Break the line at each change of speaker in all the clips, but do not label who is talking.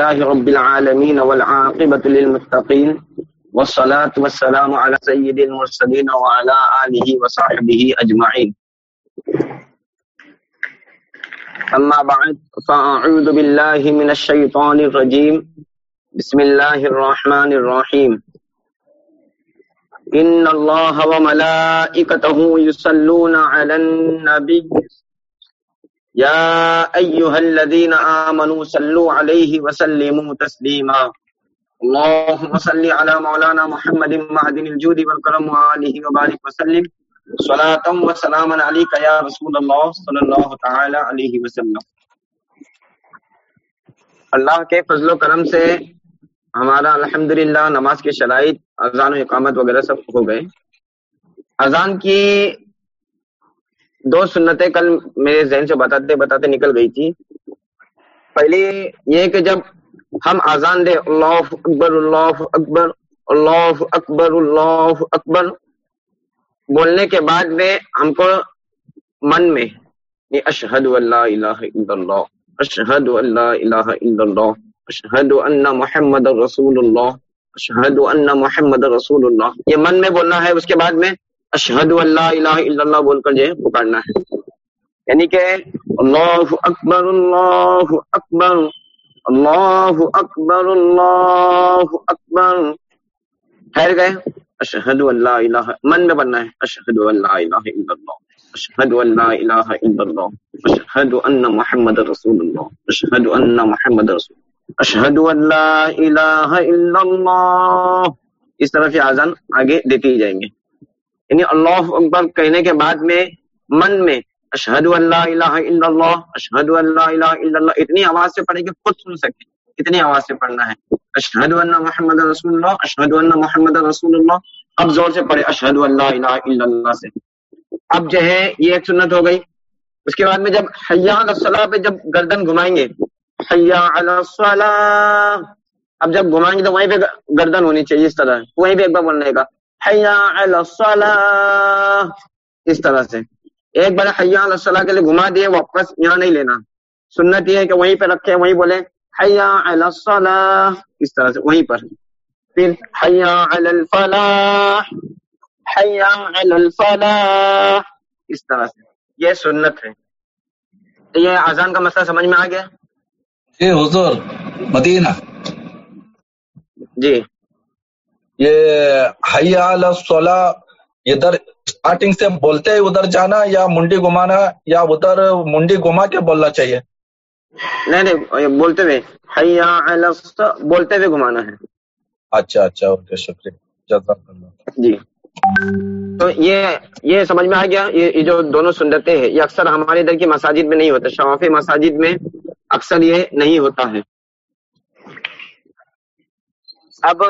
لله رب العالمين والعاقبة للمتقين والصلاة والسلام على سيد المرسلين وعلى آله وصحبه أجمعين أما بعد فأعوذ بالله من الشيطان الرجيم بسم الله الرحمن الرحيم إن الله وملائكته يصلون على النبي يا أيها الذين آمنوا صلوا عليه وسلموا تسليما. اللهم صل على مولانا محمد معدن الجود والكرم وآله وبارك وسلم. صلاة وسلاما عليك يا رسول الله صلى الله تعالى عليه وسلم. اللہ کے فضل و کرم سے ہمارا الحمدللہ نماز کے شرائط، اذان و اقامت وغیرہ سب ہو گئے۔ اذان کی دو سنتیں کل میرے ذہن سے بتاتے بتاتے نکل گئی تھی۔ پہلی یہ کہ جب ہم اذان دے اللہ اکبر اللہ اکبر اللہ اکبر اللہ اکبر بولنے کے بعد میں ہم کو من میں اشہد اللہ الہ الا اللہ، اشہد اللہ الہ الا اللہ، اشہد ان محمد رسول اللہ، اشہد ان محمد رسول اللہ۔ یہ من میں بولنا ہے، اس کے بعد میں اشہد اللہ الہ الا اللہ بول کر جو ہے پکارنا ہے۔ یعنی کہ اللہ اکبر اللہ اکبر اللہ اکبر اللہ اکبر۔ ٹھہر گئے۔ اشہد اللہ الہ، من میں بننا ہے۔ اشہد اللہ الہ الا اللہ۔ اشہد اللہ الہ الا اللہ۔ اشہد ان محمد رسول اللہ۔ اشہد ان محمد رسول اشہد اللہ الہ الا اللہ۔ اس طرح سے آزان آگے دیتے ہی جائیں گے۔ یعنی اللہ اکبر کہنے کے بعد میں من میں اشہد اللہ الہ الا اللہ، اشہد اللہ الہ الا اللہ، اتنی آواز سے پڑھیں کہ خود سن سکیں، اتنی آواز سے پڑھنا ہے۔ اشہد اللہ محمد رسول اللہ، اشہد اللہ محمد رسول اللہ۔ اب زور سے پڑھے اشہد اللہ الہ الا اللہ سے۔ اب جو ہے، یہ ایک سنت ہو گئی۔ اس کے بعد میں جب حیا الصلاح پہ جب گردن گھمائیں گے، حیا الصلاح اب جب گھمائیں گے تو وہیں پہ گردن ہونی چاہیے اس طرح۔ وہیں پہ ایک بار بولنے کا۔ حیا الصلاح اس طرح سے۔ ایک بار حیا الصلاح کے لیے گھما دیے واپس یہاں نہیں لینا۔ سنت یہ ہے کہ وہیں پہ رکھے وہیں بولے حیا الصلاح اس طرح سے وہیں پر۔ پھر حیا الفلاح۔ حیا الفلاح۔ اس طرح سے۔ یہ سنت ہے۔ یہ اذان کا مسئلہ سمجھ میں آ گیا؟
جی حضور مدینہ۔
جی۔
یہ حیا الصلاح ادھر اسٹارٹنگ سے بولتے ہی ادھر جانا یا منڈی گھمانا یا ادھر منڈی گھما کے بولنا چاہیے؟
نہیں نہیں بولتے ہوئے حیا بولتے ہوئے گھمانا ہے۔
اچھا اچھا اوکے شکریہ۔ جزاک اللہ
جی۔ تو یہ یہ سمجھ میں آ گیا یہ یہ جو دونوں سنتیں ہیں یہ اکثر ہمارے ادھر کی مساجد میں نہیں ہوتا شوافی مساجد میں اکثر یہ نہیں ہوتا ہے۔ اب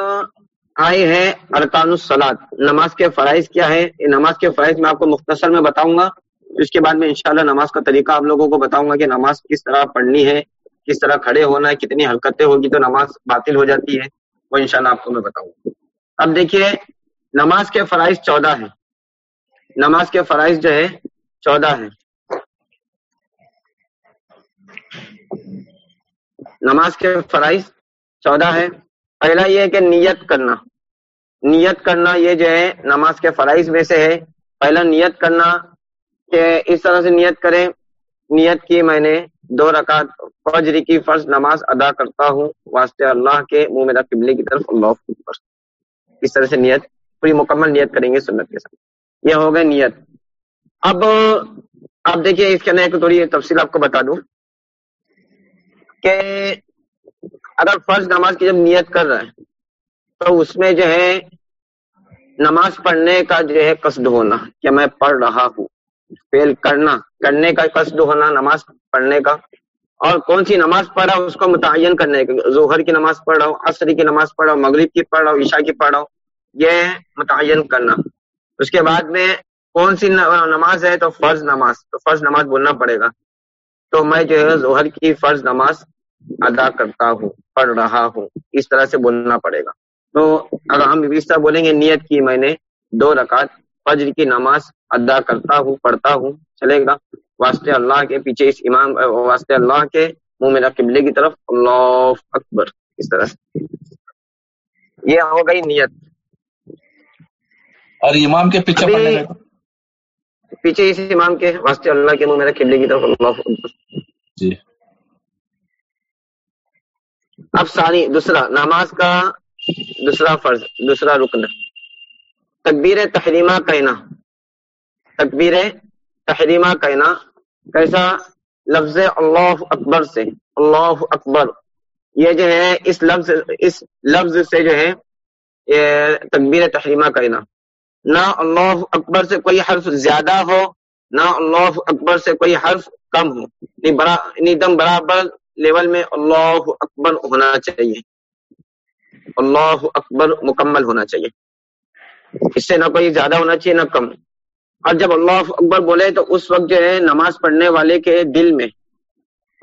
آئے ہیں ارکان السلاد نماز کے فرائض کیا ہے نماز کے فرائض میں آپ کو مختصر میں بتاؤں گا۔ اس کے بعد میں انشاءاللہ نماز کا طریقہ آپ لوگوں کو بتاؤں گا کہ نماز کس طرح پڑھنی ہے، کس طرح کھڑے ہونا ہے، کتنی حرکتیں ہوگی تو نماز باطل ہو جاتی ہے۔ وہ انشاءاللہ آپ کو میں بتاؤں گا۔ اب دیکھیے، نماز کے فرائض چودہ ہیں۔ نماز کے فرائض جو ہے، چودہ ہیں۔ نماز کے فرائض چودہ ہے پہلا یہ ہے کہ نیت کرنا۔ نیت کرنا یہ جو ہے نماز کے فرائض میں سے ہے۔ پہلا نیت کرنا کہ اس طرح سے نیت کریں۔ نیت کی میں نے دو رکعت فجر کی فرض نماز ادا کرتا ہوں۔ واسطے اللہ کے منہ میرا قبلے کی طرف اللہ اکبر اس طرح سے نیت، پوری مکمل نیت کریں گے سنت کے ساتھ۔ یہ ہو گئے نیت۔ اب اب دیکھیے اس کے اندر ایک تھوڑی تفصیل آپ کو بتا دوں کہ اگر فرض نماز کی جب نیت کر رہا ہے، تو اس میں جو ہے، نماز پڑھنے کا جو ہے قصد ہونا کہ میں پڑھ رہا ہوں فیل کرنا، کرنے کا قصد ہونا نماز پڑھنے کا۔ اور کون سی نماز پڑھ رہا ہوں، اس کو متعین کرنے کا۔ ظہر کی نماز پڑھ رہا ہوں عصری کی نماز پڑھ رہا ہوں، مغرب کی پڑھ رہا ہوں، عشاء کی پڑھ رہا ہوں، یہ متعین کرنا۔ اس کے بعد میں کون سی نماز ہے، تو فرض نماز۔ تو فرض نماز بولنا پڑے گا۔ تو میں جو ہے، ظہر کی فرض نماز ادا کرتا ہوں پڑھ رہا ہوں اس طرح سے بولنا پڑے گا۔ تو اگر ہم اس طرح بولیں گے نیت کی میں نے دو رکعت فجر کی نماز ادا کرتا ہوں پڑھتا ہوں چلے گا۔ واسطے اللہ کے پیچھے اس امام واسطے اللہ کے منہ میرا قبلے کی طرف اللہ اکبر۔ اس طرح یہ ہو گئی نیت۔
اور امام کے پیچھے پڑھنے
پیچھے اس امام کے واسطے اللہ کے منہ میرا قبلے کی طرف اللہ اکبر۔
جی۔
اب ثانی، دوسرا، نماز کا دوسرا فرض، دوسرا رکن۔ تکبیر تحریمہ کہنا۔ تکبیر تحریمہ کہنا۔ کیسا؟ لفظ اللہ اکبر سے۔ اللہ اکبر۔ یہ جو ہے، اس لفظ اس لفظ سے جو ہے تکبیر تحریمہ کہنا۔ نہ اللہ اکبر سے کوئی حرف زیادہ ہو، نہ اللہ اکبر سے کوئی حرف کم ہو۔ یعنی برا یعنی دم برابر لیول میں اللہ اکبر ہونا چاہیے۔ اللہ اکبر مکمل ہونا چاہیے۔ اس سے نہ کوئی زیادہ ہونا چاہیے نہ کم۔ اور جب اللہ اکبر بولے تو اس وقت جو ہے نماز پڑھنے والے کے دل میں،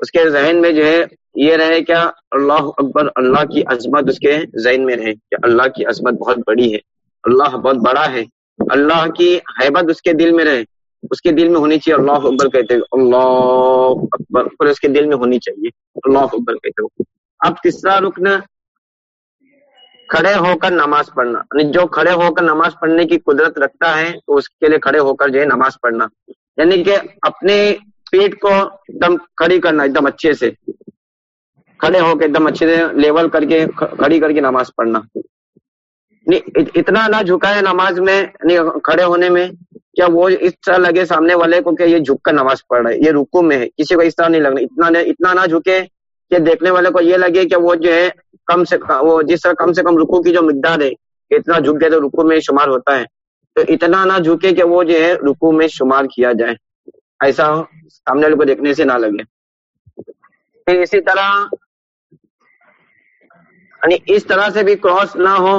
اس کے ذہن میں جو ہے یہ رہے کیا اللہ اکبر اللہ کی عظمت اس کے ذہن میں رہے کہ اللہ کی عظمت بہت بڑی ہے، اللہ بہت بڑا ہے، اللہ کی حیبت اس کے دل میں رہے۔ اس کے دل میں ہونی چاہیے اللہ اکبر کہتے ہوئے اللہ اکبر۔ اور اس کے دل میں ہونی چاہیے، اللہ اکبر کہتے ہوئے اب تیسرا رکن، کھڑے ہو کر نماز پڑھنا۔ یعنی جو کھڑے ہو کر نماز پڑھنے کی قدرت رکھتا ہے، تو اس کے لیے کھڑے ہو کر جو ہے نماز پڑھنا۔ یعنی کہ اپنے پیٹ کو ایک دم کھڑی کرنا، ایک دم اچھے سے۔ کھڑے ہو کے ایک دم اچھے سے لیول کر کے، کھڑی کر کے نماز پڑھنا۔ یعنی اتنا نہ جھکائے نماز میں یعنی کھڑے ہونے میں۔ کیا وہ اس طرح لگے سامنے والے کو کہ یہ جھک کر نماز پڑھ رہا ہے یہ رکو میں ہے۔ کسی کو اس طرح نہیں لگنا۔ اتنا اتنا نہ جھکے کہ دیکھنے والے کو یہ لگے کہ وہ جو ہے کم سے وہ جس طرح کم سے کم رکو کی جو مقدار ہے اتنا جھک گئے تو رکو میں شمار ہوتا ہے۔ تو اتنا نہ جھکے کہ وہ جو ہے رکو میں شمار کیا جائے۔ ایسا سامنے والے کو دیکھنے سے نہ لگے۔ پھر اسی طرح یعنی اس طرح سے بھی کراس نہ ہو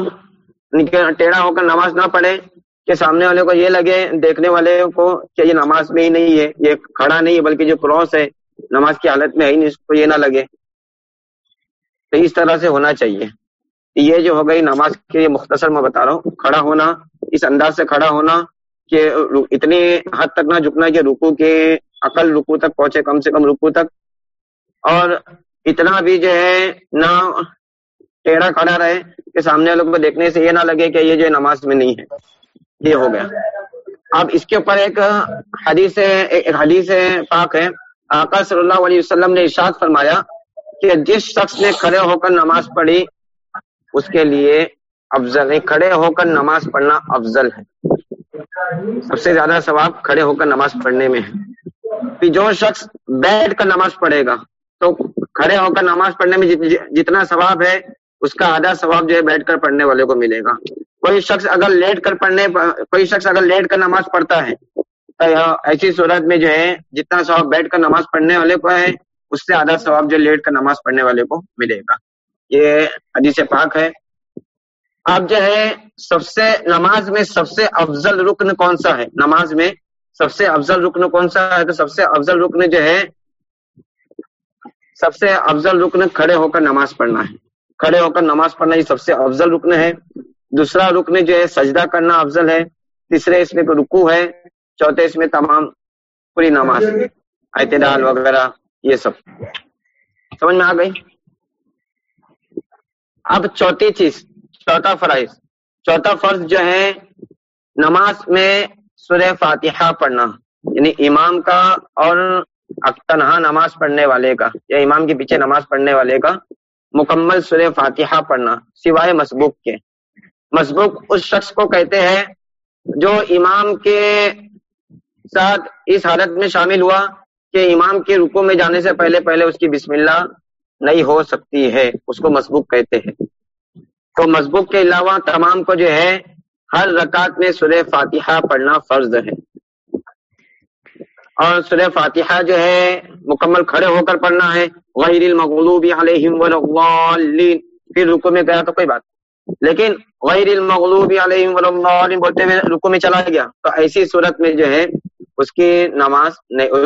یعنی ٹیڑھا ہو کر نماز نہ پڑھے۔ کہ سامنے والے کو یہ لگے، دیکھنے والے کو کہ یہ نماز میں ہی نہیں ہے، یہ کھڑا نہیں ہے، بلکہ جو کراس ہے، نماز کی حالت میں ہے ہی نہیں، اس کو یہ نہ لگے۔ تو اس طرح سے ہونا چاہیے۔ یہ جو ہو گئی نماز کے مختصر میں بتا رہا ہوں، کھڑا ہونا، اس انداز سے کھڑا ہونا کہ اتنی حد تک نہ جھکنا کہ رکو کے عقل رکو تک پہنچے، کم سے کم رکو تک۔ اور اتنا بھی جو ہے نہ ٹیڑھا کھڑا رہے کہ سامنے والوں کو دیکھنے سے یہ نہ لگے کہ یہ جو نماز میں نہیں ہے۔ یہ ہو گیا۔ اب اس کے اوپر ایک حدیث ایک حدیث پاک ہے۔ آقا صلی اللہ علیہ وسلم نے ارشاد فرمایا کہ جس شخص نے کھڑے ہو کر نماز پڑھی، اس کے لیے افضل ہے کھڑے ہو کر نماز پڑھنا افضل ہے۔ سب سے زیادہ ثواب کھڑے ہو کر نماز پڑھنے میں ہے۔ پھر جو شخص بیٹھ کر نماز پڑھے گا، تو کھڑے ہو کر نماز پڑھنے میں جتنا ثواب ہے، اس کا آدھا ثواب جو ہے بیٹھ کر پڑھنے والے کو ملے گا۔ کوئی شخص اگر لیٹ کر پڑھنے کوئی شخص اگر لیٹ کر نماز پڑھتا ہے، تو یہ ایسی صورت میں جو ہے، جتنا ثواب بیٹھ کر نماز پڑھنے والے کو ہے، اس سے آدھا ثواب جو لیٹ کر نماز پڑھنے والے کو ملے گا۔ یہ حدیث پاک ہے۔ اب جو ہے، سب سے نماز میں سب سے افضل رکن کون سا ہے؟ نماز میں سب سے افضل رکن کون سا ہے؟ تو سب سے افضل رکن جو ہے، سب سے افضل رکن کھڑے ہو کر نماز پڑھنا ہے۔ کھڑے ہو کر نماز پڑھنا یہ سب سے افضل رکن ہے۔ دوسرا رکن جو ہے، سجدہ کرنا افضل ہے۔ تیسرے، اس میں رکو ہے۔ چوتھے، اس میں تمام پوری نماز اعتدال وغیرہ، یہ سب۔ سمجھ میں آ گئی؟ اب چوتھی چیز، چوتھا فرائض۔ چوتھا فرض جو ہے، نماز میں سورہ فاتحہ پڑھنا۔ یعنی امام کا اور تنہا نماز پڑھنے والے کا، یا امام کے پیچھے نماز پڑھنے والے کا مکمل سورہ فاتحہ پڑھنا، سوائے مسبوق کے۔ مسبوق اس شخص کو کہتے ہیں جو امام کے ساتھ اس حالت میں شامل ہوا کہ امام کے رکو میں جانے سے پہلے پہلے اس کی بسم اللہ نہیں ہو سکتی ہے، اس کو مسبوق کہتے ہیں۔ تو مسبوق کے علاوہ تمام کو جو ہے، ہر رکعت میں سورہ فاتحہ پڑھنا فرض ہے۔ اور سورہ فاتحہ جو ہے، مکمل کھڑے ہو کر پڑھنا ہے۔ غیر المغلوب علیہم پھر رکو میں گیا تو کوئی بات لیکن غیر المغلوب علیہم والضالین بولتے ہوئے رکو میں چلا گیا۔ تو ایسی صورت میں جو ہے، اس کی نماز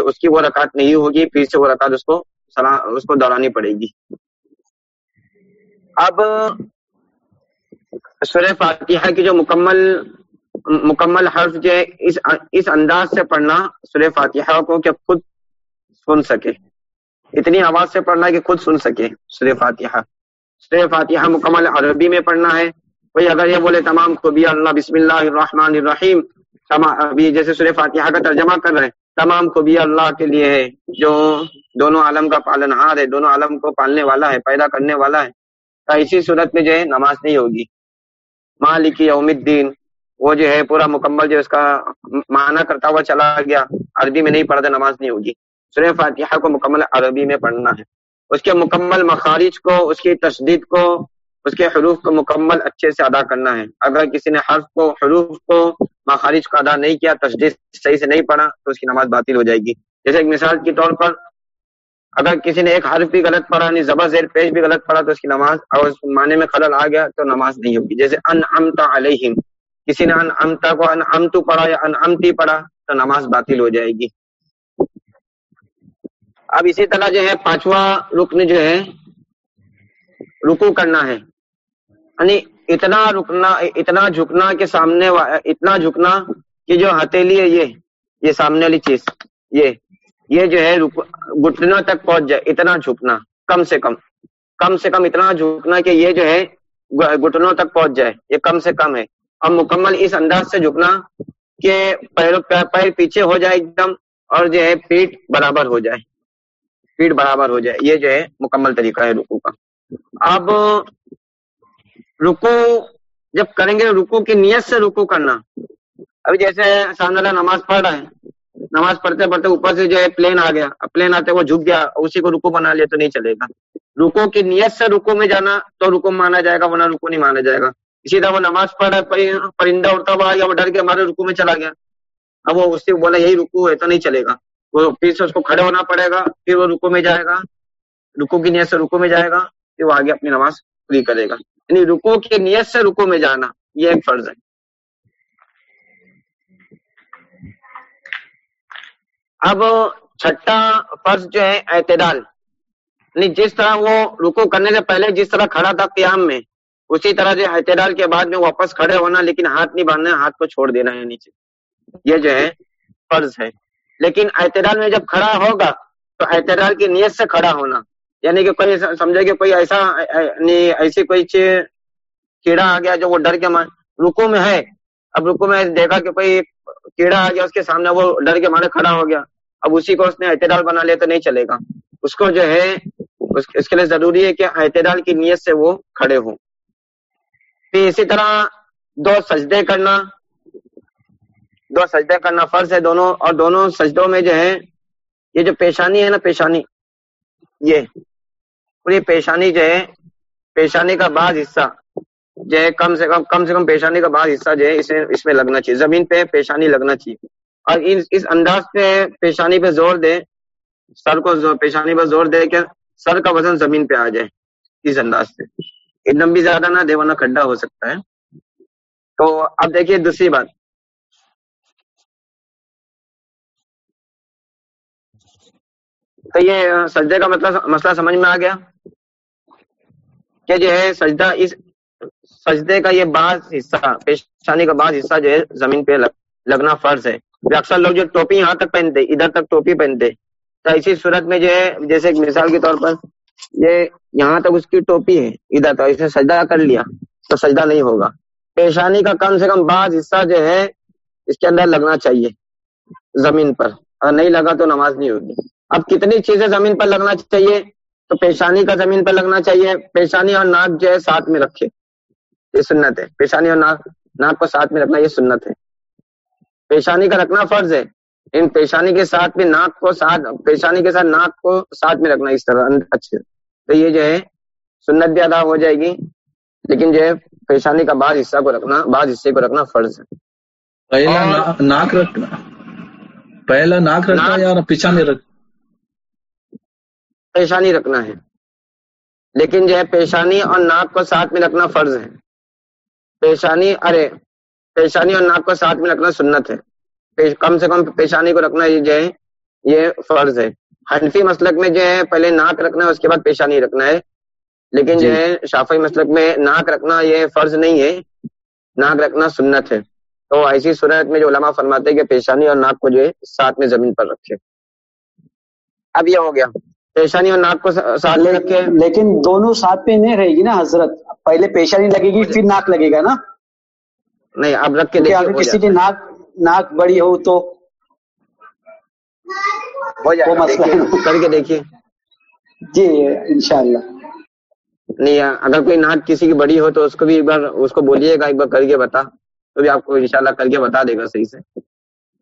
اس کی وہ رکعت نہیں ہوگی، پھر سے وہ رکعت اس کو اس کو دورانی پڑے گی۔ اب، سورہ فاتحہ کی جو مکمل مکمل حرف جو ہے، اس اس انداز سے پڑھنا سورہ فاتحہ کو کہ خود سن سکے۔ اتنی آواز سے پڑھنا کہ خود سن سکے سر فاتحہ۔ سر فاتحہ مکمل عربی میں پڑھنا ہے۔ کوئی اگر یہ بولے تمام خوبی اللہ بسم اللہ الرحمن الرحیم ابھی جیسے سر فاتحہ کا ترجمہ کر رہے ہیں، تمام خوبی اللہ کے لیے ہے۔ جو دونوں عالم کا پالن ہار ہے، دونوں عالم کو پالنے والا ہے، پیدا کرنے والا ہے۔ تو اسی صورت میں جو ہے نماز نہیں ہوگی۔ مالک یوم الدین، وہ جو ہے پورا مکمل جو اس کا معنی کرتا ہوا چلا گیا۔ عربی میں نہیں پڑھتا نماز نہیں ہوگی۔ سورہ فاتحہ کو مکمل عربی میں پڑھنا ہے۔ اس کے مکمل مخارج کو، اس کی تشدید کو، اس کے حروف کو مکمل اچھے سے ادا کرنا ہے۔ اگر کسی نے حرف کو، حروف کو مخارج کو ادا نہیں کیا، تشدید صحیح سے نہیں پڑھا، تو اس کی نماز باطل ہو جائے گی۔ جیسے ایک مثال کے طور پر، اگر کسی نے ایک حرف بھی غلط پڑھا نہیں زبر زیر پیش بھی غلط پڑھا، تو اس کی نماز، اور اس معنی میں خلل آ گیا، تو نماز نہیں ہوگی۔ جیسے ان امتا علیہم، کسی نے ان امتا کو ان امتو پڑھا یا ان امتی پڑھا، تو نماز باطل ہو جائے گی۔ اب اسی طرح جو ہے پانچواں رکن جو ہے رکو کرنا ہے۔ یعنی اتنا رکنا، اتنا جھکنا کے سامنے اتنا جھکنا کہ جو ہتھیلی ہے، یہ یہ سامنے والی چیز، یہ یہ جو ہے گٹنوں تک پہنچ جائے، اتنا جھکنا، کم سے کم کم سے کم اتنا جھکنا کہ یہ جو ہے گٹنوں تک پہنچ جائے، یہ کم سے کم ہے۔ اور مکمل اس انداز سے جھکنا کہ پیر پیر پیچھے ہو جائے ایک دم اور جو ہے پیٹ برابر ہو جائے۔ پیٹ برابر ہو جائے، یہ جو ہے مکمل طریقہ ہے رکو کا۔ اب رکو جب کریں گے رکو کی نیت سے رکو کرنا۔ ابھی جیسے سامنے نماز پڑھ رہا ہے نماز پڑھتے پڑھتے اوپر سے جو ہے پلین آ گیا۔ پلین آتے وہ جھک گیا، اسی کو رکو بنا لیا تو نہیں چلے گا۔ رکو کی نیت سے رکو میں جانا تو رکو مانا جائے گا، ورنہ رکو نہیں مانا جائے گا۔ اسی طرح وہ نماز پڑھ رہا ہے پرندہ اڑتا ہوا یا وہ ڈر کے ہمارے رکو میں چلا گیا۔ اب وہ اس سے بولا، یہی رکو ہے تو نہیں چلے گا۔ وہ پھر سے اس کو کھڑے ہونا پڑے گا، پھر وہ رکو میں جائے گا۔ رکو کی نیت سے رکو میں جائے گا، پھر وہ آگے اپنی نماز پوری کرے گا۔ یعنی رکو کی نیت سے رکو میں جانا، یہ ایک فرض ہے۔ اب چھٹا فرض جو ہے، اعتدال۔ یعنی جس طرح وہ رکو کرنے سے پہلے جس طرح کھڑا تھا قیام میں، اسی طرح جو اعتدال کے بعد میں واپس کھڑے ہونا، لیکن ہاتھ نہیں باندھنا، ہاتھ کو چھوڑ دینا ہے نیچے۔ یہ جو ہے، فرض ہے۔ لیکن اعتدال میں جب کھڑا ہوگا تو اعتدال کی نیت سے کھڑا ہونا۔ یعنی کہ کوئی سمجھے کہ کوئی ایسا یعنی ایسی کوئی کیڑا آ گیا جو وہ ڈر کے مان رکو میں ہے۔ اب رکو میں دیکھا کہ کوئی کیڑا آ گیا، اس کے سامنے وہ ڈر کے مارے کھڑا ہو گیا۔ اب اسی کو اس نے اعتدال بنا لیا تو نہیں چلے گا۔ اس کو جو ہے اس کے لیے ضروری ہے کہ اعتدال کی نیت سے وہ کھڑے ہوں۔ پھر اسی طرح دو سجدے کرنا دو سجدے کرنا فرض ہے دونوں، اور دونوں سجدوں میں جو ہے، یہ جو پیشانی ہے نا، پیشانی، یہ پوری پیشانی جو ہے، پیشانی کا بعض حصہ جو ہے، کم سے کم کم سے کم پیشانی کا بعض حصہ جو ہے اسے اس میں لگنا چاہیے۔ زمین پہ پیشانی لگنا چاہیے۔ اور اس انداز پہ پیشانی پہ زور دے، سر کو پیشانی پہ زور دے کہ سر کا وزن زمین پہ آ جائے۔ اس انداز سے ایک دم بھی زیادہ نہ دے، ورنہ کھڈا ہو سکتا ہے۔ تو اب دیکھیے دوسری بات۔ تو یہ سجدے کا مطلب مسئلہ سمجھ میں آ گیا۔ کہ جو ہے، سجدہ اس، سجدے کا یہ بعض حصہ، پیشانی کا بعض حصہ جو ہے، زمین پہ لگنا فرض ہے۔ اکثر لوگ جو ٹوپی یہاں تک پہنتے، ادھر تک ٹوپی پہنتے۔ تو اسی صورت میں جو ہے، جیسے ایک مثال کے طور پر، یہ یہاں تک اس کی ٹوپی ہے، ادھر تو اسے سجدہ کر لیا، تو سجدہ نہیں ہوگا۔ پیشانی کا کم سے کم بعض حصہ جو ہے، اس کے اندر لگنا چاہیے، زمین پر۔ اگر نہیں لگا تو نماز نہیں ہوگی۔ اب کتنی چیزیں زمین پر لگنا چاہیے تو پیشانی کا زمین پر لگنا چاہیے پیشانی اور ناک جو ہے ساتھ میں رکھے۔ یہ سنت ہے۔ پیشانی اور ناک ناک کو ساتھ میں رکھنا یہ سنت ہے۔ پیشانی کا رکھنا فرض ہے۔ ان پیشانی کے ساتھ بھی ناک کو ساتھ پیشانی کے ساتھ ناک کو ساتھ میں رکھنا اس طرح اچھے تو یہ جو ہے سنت بھی ادا ہو جائے گی۔ لیکن جو ہے پیشانی کا بعض حصہ کو رکھنا بعض حصے کو رکھنا فرض ہے۔
پہلا ناک رکھنا۔ پہلا ناک رکھنا یا پیشانی رکھ
پیشانی رکھنا ہے۔ لیکن جو ہے پیشانی اور ناک کو ساتھ میں رکھنا فرض ہے۔ پیشانی ارے پیشانی اور ناک کو ساتھ میں رکھنا سنت ہے۔ کم سے کم پیشانی کو رکھنا یہ جو ہے یہ فرض ہے۔ حنفی مسلک میں جو ہے پہلے ناک رکھنا ہے اس کے بعد پیشانی رکھنا ہے۔ لیکن جو جی۔ ہے شافی مسلک میں ناک رکھنا یہ فرض نہیں ہے۔ ناک رکھنا سنت ہے۔ تو ایسی صورت میں جو علماء فرماتے ہیں کہ پیشانی اور ناک کو جو ہے ساتھ میں زمین پر رکھے۔ اب یہ ہو گیا۔ پیشانی اور ناک کو ساتھ میں رکھے۔
لیکن دونوں ساتھ میں نہیں رہے گی نا حضرت۔ پہلے پیشانی لگے گی پھر ناک لگے گا نا؟
نہیں اب رکھ کے
اگر کسی کی ناک ناک بڑی ہو تو
ہو جائے
وہ مسئلہ
کر کے دیکھیے۔
جی انشاءاللہ۔
نہیں اگر کوئی ناک کسی کی بڑی ہو تو اس کو بھی ایک بار اس کو بولیے گا ایک بار کر کے بتا۔ تو بھی آپ کو انشاءاللہ کر کے بتا دے گا صحیح سے۔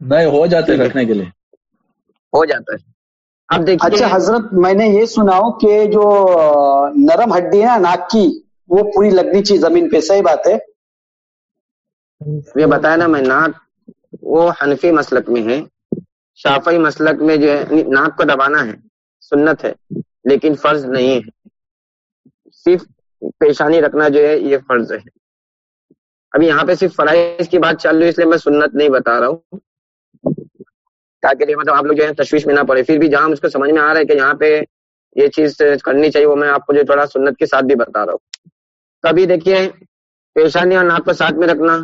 نہیں ہو جاتے۔ رکھنے کے لیے۔
ہو جاتا ہے۔ اب دیکھیے
اچھا حضرت میں نے یہ سنا ہوں کہ جو نرم ہڈی ہے نا ناک کی وہ پوری لگنی چاہیے زمین پہ صحیح بات ہے؟
یہ بتایا نا میں ناک وہ حنفی مسلک میں ہے شافعی مسلک میں جو ہے ناک کو دبانا ہے سنت ہے لیکن فرض نہیں ہے۔ صرف پیشانی رکھنا جو ہے یہ فرض ہے۔ ابھی یہاں پہ صرف فرائض کی بات چل رہی ہے اس لیے میں سنت نہیں بتا رہا ہوں۔ تاکہ مطلب آپ لوگ جو ہے تشویش میں نہ پڑے۔ پھر بھی جہاں اس کو سمجھ میں آ رہا ہے کہ یہاں پہ یہ چیز کرنی چاہیے، وہ میں آپ کو جو تھوڑا سنت کے ساتھ بھی بتا رہا ہوں۔ کبھی دیکھیے، پیشانی اور ناک کو ساتھ میں رکھنا۔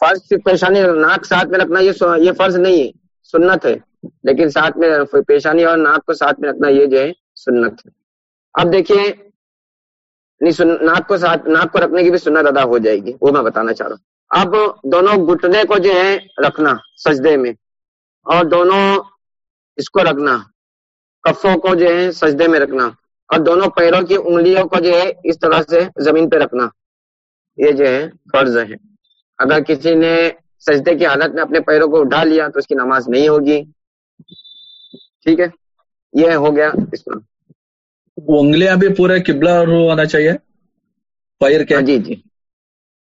فرض صرف پیشانی اور ناک ساتھ میں رکھنا، یہ یہ فرض نہیں ہے، سنت ہے۔ لیکن ساتھ میں پیشانی اور ناک کو ساتھ میں رکھنا، یہ جو ہے سنت ہے۔ اب دیکھیے یعنی ناک کو ساتھ ناک کو رکھنے کی بھی سنت ادا ہو جائے گی، وہ میں بتانا چاہ رہا ہوں۔ اب دونوں گھٹنے کو جو ہے رکھنا، سجدے میں۔ اور دونوں اس کو رکھنا کفوں کو جو ہے سجدے میں رکھنا اور دونوں پیروں کی انگلیوں کو جو ہے اس طرح سے زمین پہ رکھنا۔ یہ جو ہے فرض ہے۔ اگر کسی نے سجدے کی حالت میں اپنے پیروں کو اٹھا لیا تو اس کی نماز نہیں ہوگی۔ ٹھیک ہے؟ یہ ہو گیا اس میں
وہ انگلیاں بھی پورے قبلہ ہونا چاہیے؟ پیر کے؟
ہاں جی جی۔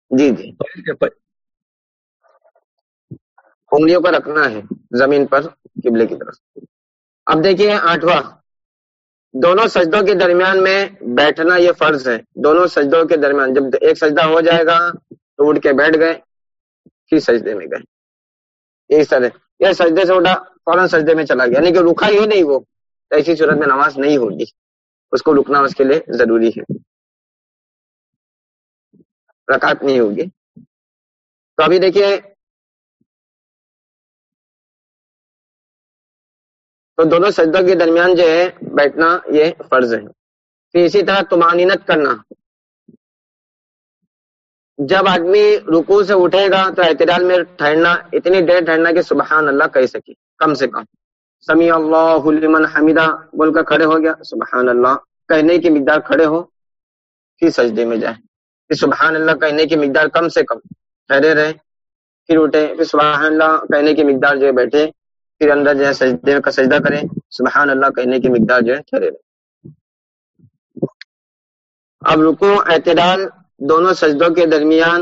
جی جی۔
پیر کے پیر-
انگلیوں کو رکھنا ہے۔ زمین پر قبلے کی طرف۔ اب دیکھیے آٹھواں۔ دونوں سجدوں کے درمیان میں بیٹھنا یہ فرض ہے۔ دونوں سجدوں کے درمیان جب ایک سجدہ ہو جائے گا تو اٹھ کے بیٹھ گئے، پھر سجدے میں گئے۔ اس طرح یہ سجدے سے اٹھا، فوراً سجدے میں چلا گیا۔ یعنی کہ رکا ہی نہیں وہ۔ تو ایسی صورت میں نماز نہیں ہوگی۔ اس کو رکنا اس کے لیے ضروری ہے۔ رکعت نہیں ہوگی۔ تو ابھی دیکھیے تو دونوں سجدوں کے درمیان جو ہے بیٹھنا یہ فرض ہے۔ پھر اسی طرح تمانینت کرنا۔ جب آدمی رکوع سے اٹھے گا تو اعتدال میں ٹھہرنا، اتنی دیر ٹھہرنا کہ سبحان اللہ کہہ سکے، کم سے کم۔ سمیع اللہ لمن حمیدہ، بول کر کھڑے ہو گیا، سبحان اللہ، کہنے کی مقدار کھڑے ہو، پھر سجدے میں جائے پھر سبحان اللہ کہنے کی مقدار کم سے کم۔ ٹھہرے رہے، پھر اٹھے، پھر سبحان اللہ کہنے کی مقدار جو ہے بیٹھے۔ پھر اندر جو ہے سجدے کا سجدہ کریں۔ سبحان اللہ، کہنے کی مقدار جو ہے ٹھہرے۔ رہے اب رکو اعتدال دونوں سجدوں کے درمیان،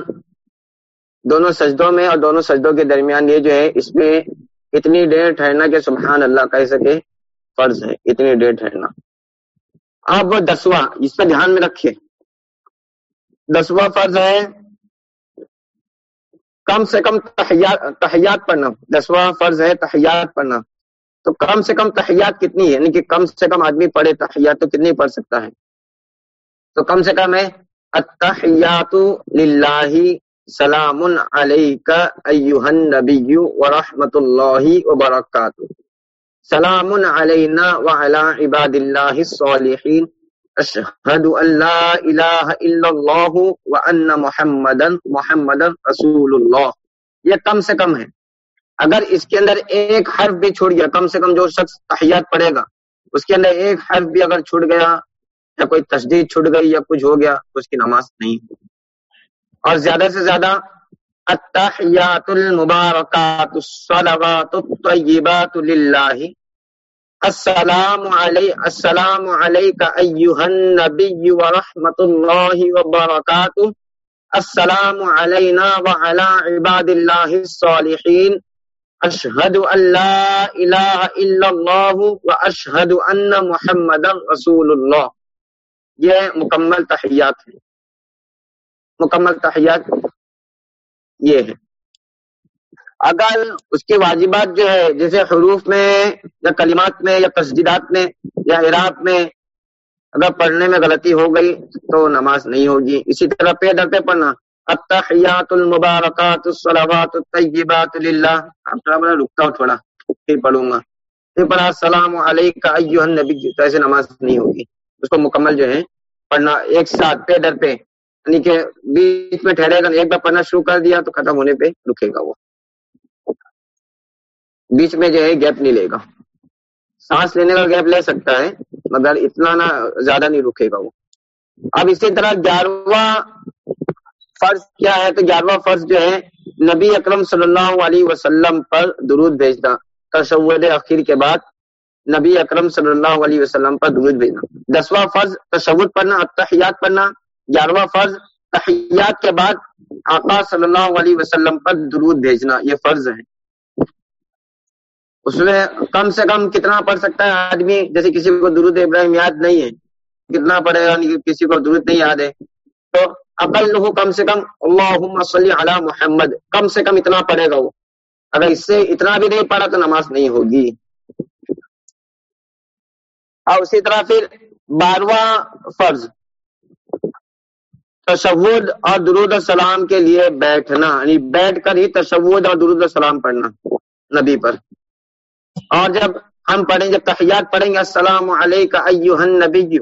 دونوں سجدوں میں اور دونوں سجدوں کے درمیان یہ جو ہے، اس میں اتنی دیر ٹھہرنا کہ سبحان اللہ کہہ سکے، فرض ہے۔ اتنی دیر ٹھہرنا۔ اب دسواں، اس پہ دھیان میں رکھیے۔ دسواں فرض ہے کم سے کم تحیات تحیات پڑھنا۔ دسواں فرض ہے تحیات پڑھنا۔ تو کم سے کم تحیات کتنی ہے؟ یعنی کہ کم سے کم آدمی پڑھے تحیات تو کتنی پڑھ سکتا ہے؟ تو کم سے کم ہے، التحیات للہ سلام علیک ایوہ النبی ورحمت اللہ وبرکاتہ۔ سلام علینا وعلی عباد اللہ الصالحین۔ اشہد ان لا الہ الا اللہ وان محمدا محمدا رسول اللہ یہ کم سے کم ہے۔ اگر اس کے اندر ایک حرف بھی چھوٹ گیا، کم سے کم جو شخص تحیات پڑھے گا، اس کے اندر ایک حرف بھی اگر چھوٹ گیا یا کوئی تشدید چھوٹ گئی یا کچھ ہو گیا تو اس کی نماز نہیں ہوگی۔ اور زیادہ سے زیادہ، التحیات المبارکات الصلوات الطیبات للہ۔ السلام علی السلام علیک ایوہ النبی ورحمت اللہ وبرکاتہ۔ السلام علینا وعلی عباد اللہ الصالحین۔ اشہد ان لا الہ الا اللہ واشہد ان محمد رسول اللہ یہ مکمل تحیات ہے مکمل تحیات یہ ہے اگر اس کی واجبات جو ہے، جیسے حروف میں، یا کلمات میں، یا تسجیدات میں، یا عراق میں، اگر پڑھنے میں غلطی ہو گئی تو نماز نہیں ہوگی۔ اسی طرح پہ در پہ پڑھنا۔ التحیات المبارکات الصلوات الطیبات للہ۔ اب تھوڑا میں رکتا ہوں، تھوڑا۔ پھر پڑھوں گا۔ پھر پڑھا، السلام علیکم نبی تو ایسے نماز نہیں ہوگی۔ اس کو مکمل جو ہے، پڑھنا ایک ساتھ پہ ڈر پہ یعنی کہ بیچ میں ٹھہرے گا، ایک بار پڑھنا شروع کر دیا تو ختم ہونے پہ رکے گا وہ۔ بیچ میں جو ہے گیپ نہیں لے گا۔ سانس لینے کا گیپ لے سکتا ہے، مگر اتنا نہ زیادہ نہیں رکے گا وہ۔ اب اسی طرح گیارہواں فرض کیا ہے، تو گیارہواں فرض جو ہے، نبی اکرم صلی اللہ علیہ وسلم پر درود بھیجنا تصور اخیر کے بعد نبی اکرم صلی اللہ علیہ وسلم پر درود بھیجنا۔ دسواں فرض تصور پڑھنا اتحیات پڑھنا۔ گیارہواں فرض، تحیات کے بعد آقا صلی اللہ علیہ وسلم پر درود بھیجنا، یہ فرض ہے۔ اس میں کم سے کم کتنا پڑھ سکتا ہے آدمی؟ جیسے کسی کو درود ابراہیم یاد نہیں ہے، کتنا پڑھے یعنی گا کسی کو درود نہیں یاد ہے۔ تو اقل کم سے کم اللہ صلی علی محمد، کم سے کم اتنا پڑھے گا وہ۔ اگر اس سے اتنا بھی نہیں پڑھا تو نماز نہیں ہوگی۔ اور اسی طرح پھر بارواں فرض تشود اور درود السلام کے لیے بیٹھنا یعنی بیٹھ کر ہی تشود اور درود السلام پڑھنا نبی پر۔ اور جب ہم پڑھیں، جب تحیات پڑھیں گے، السلام علیکم نبی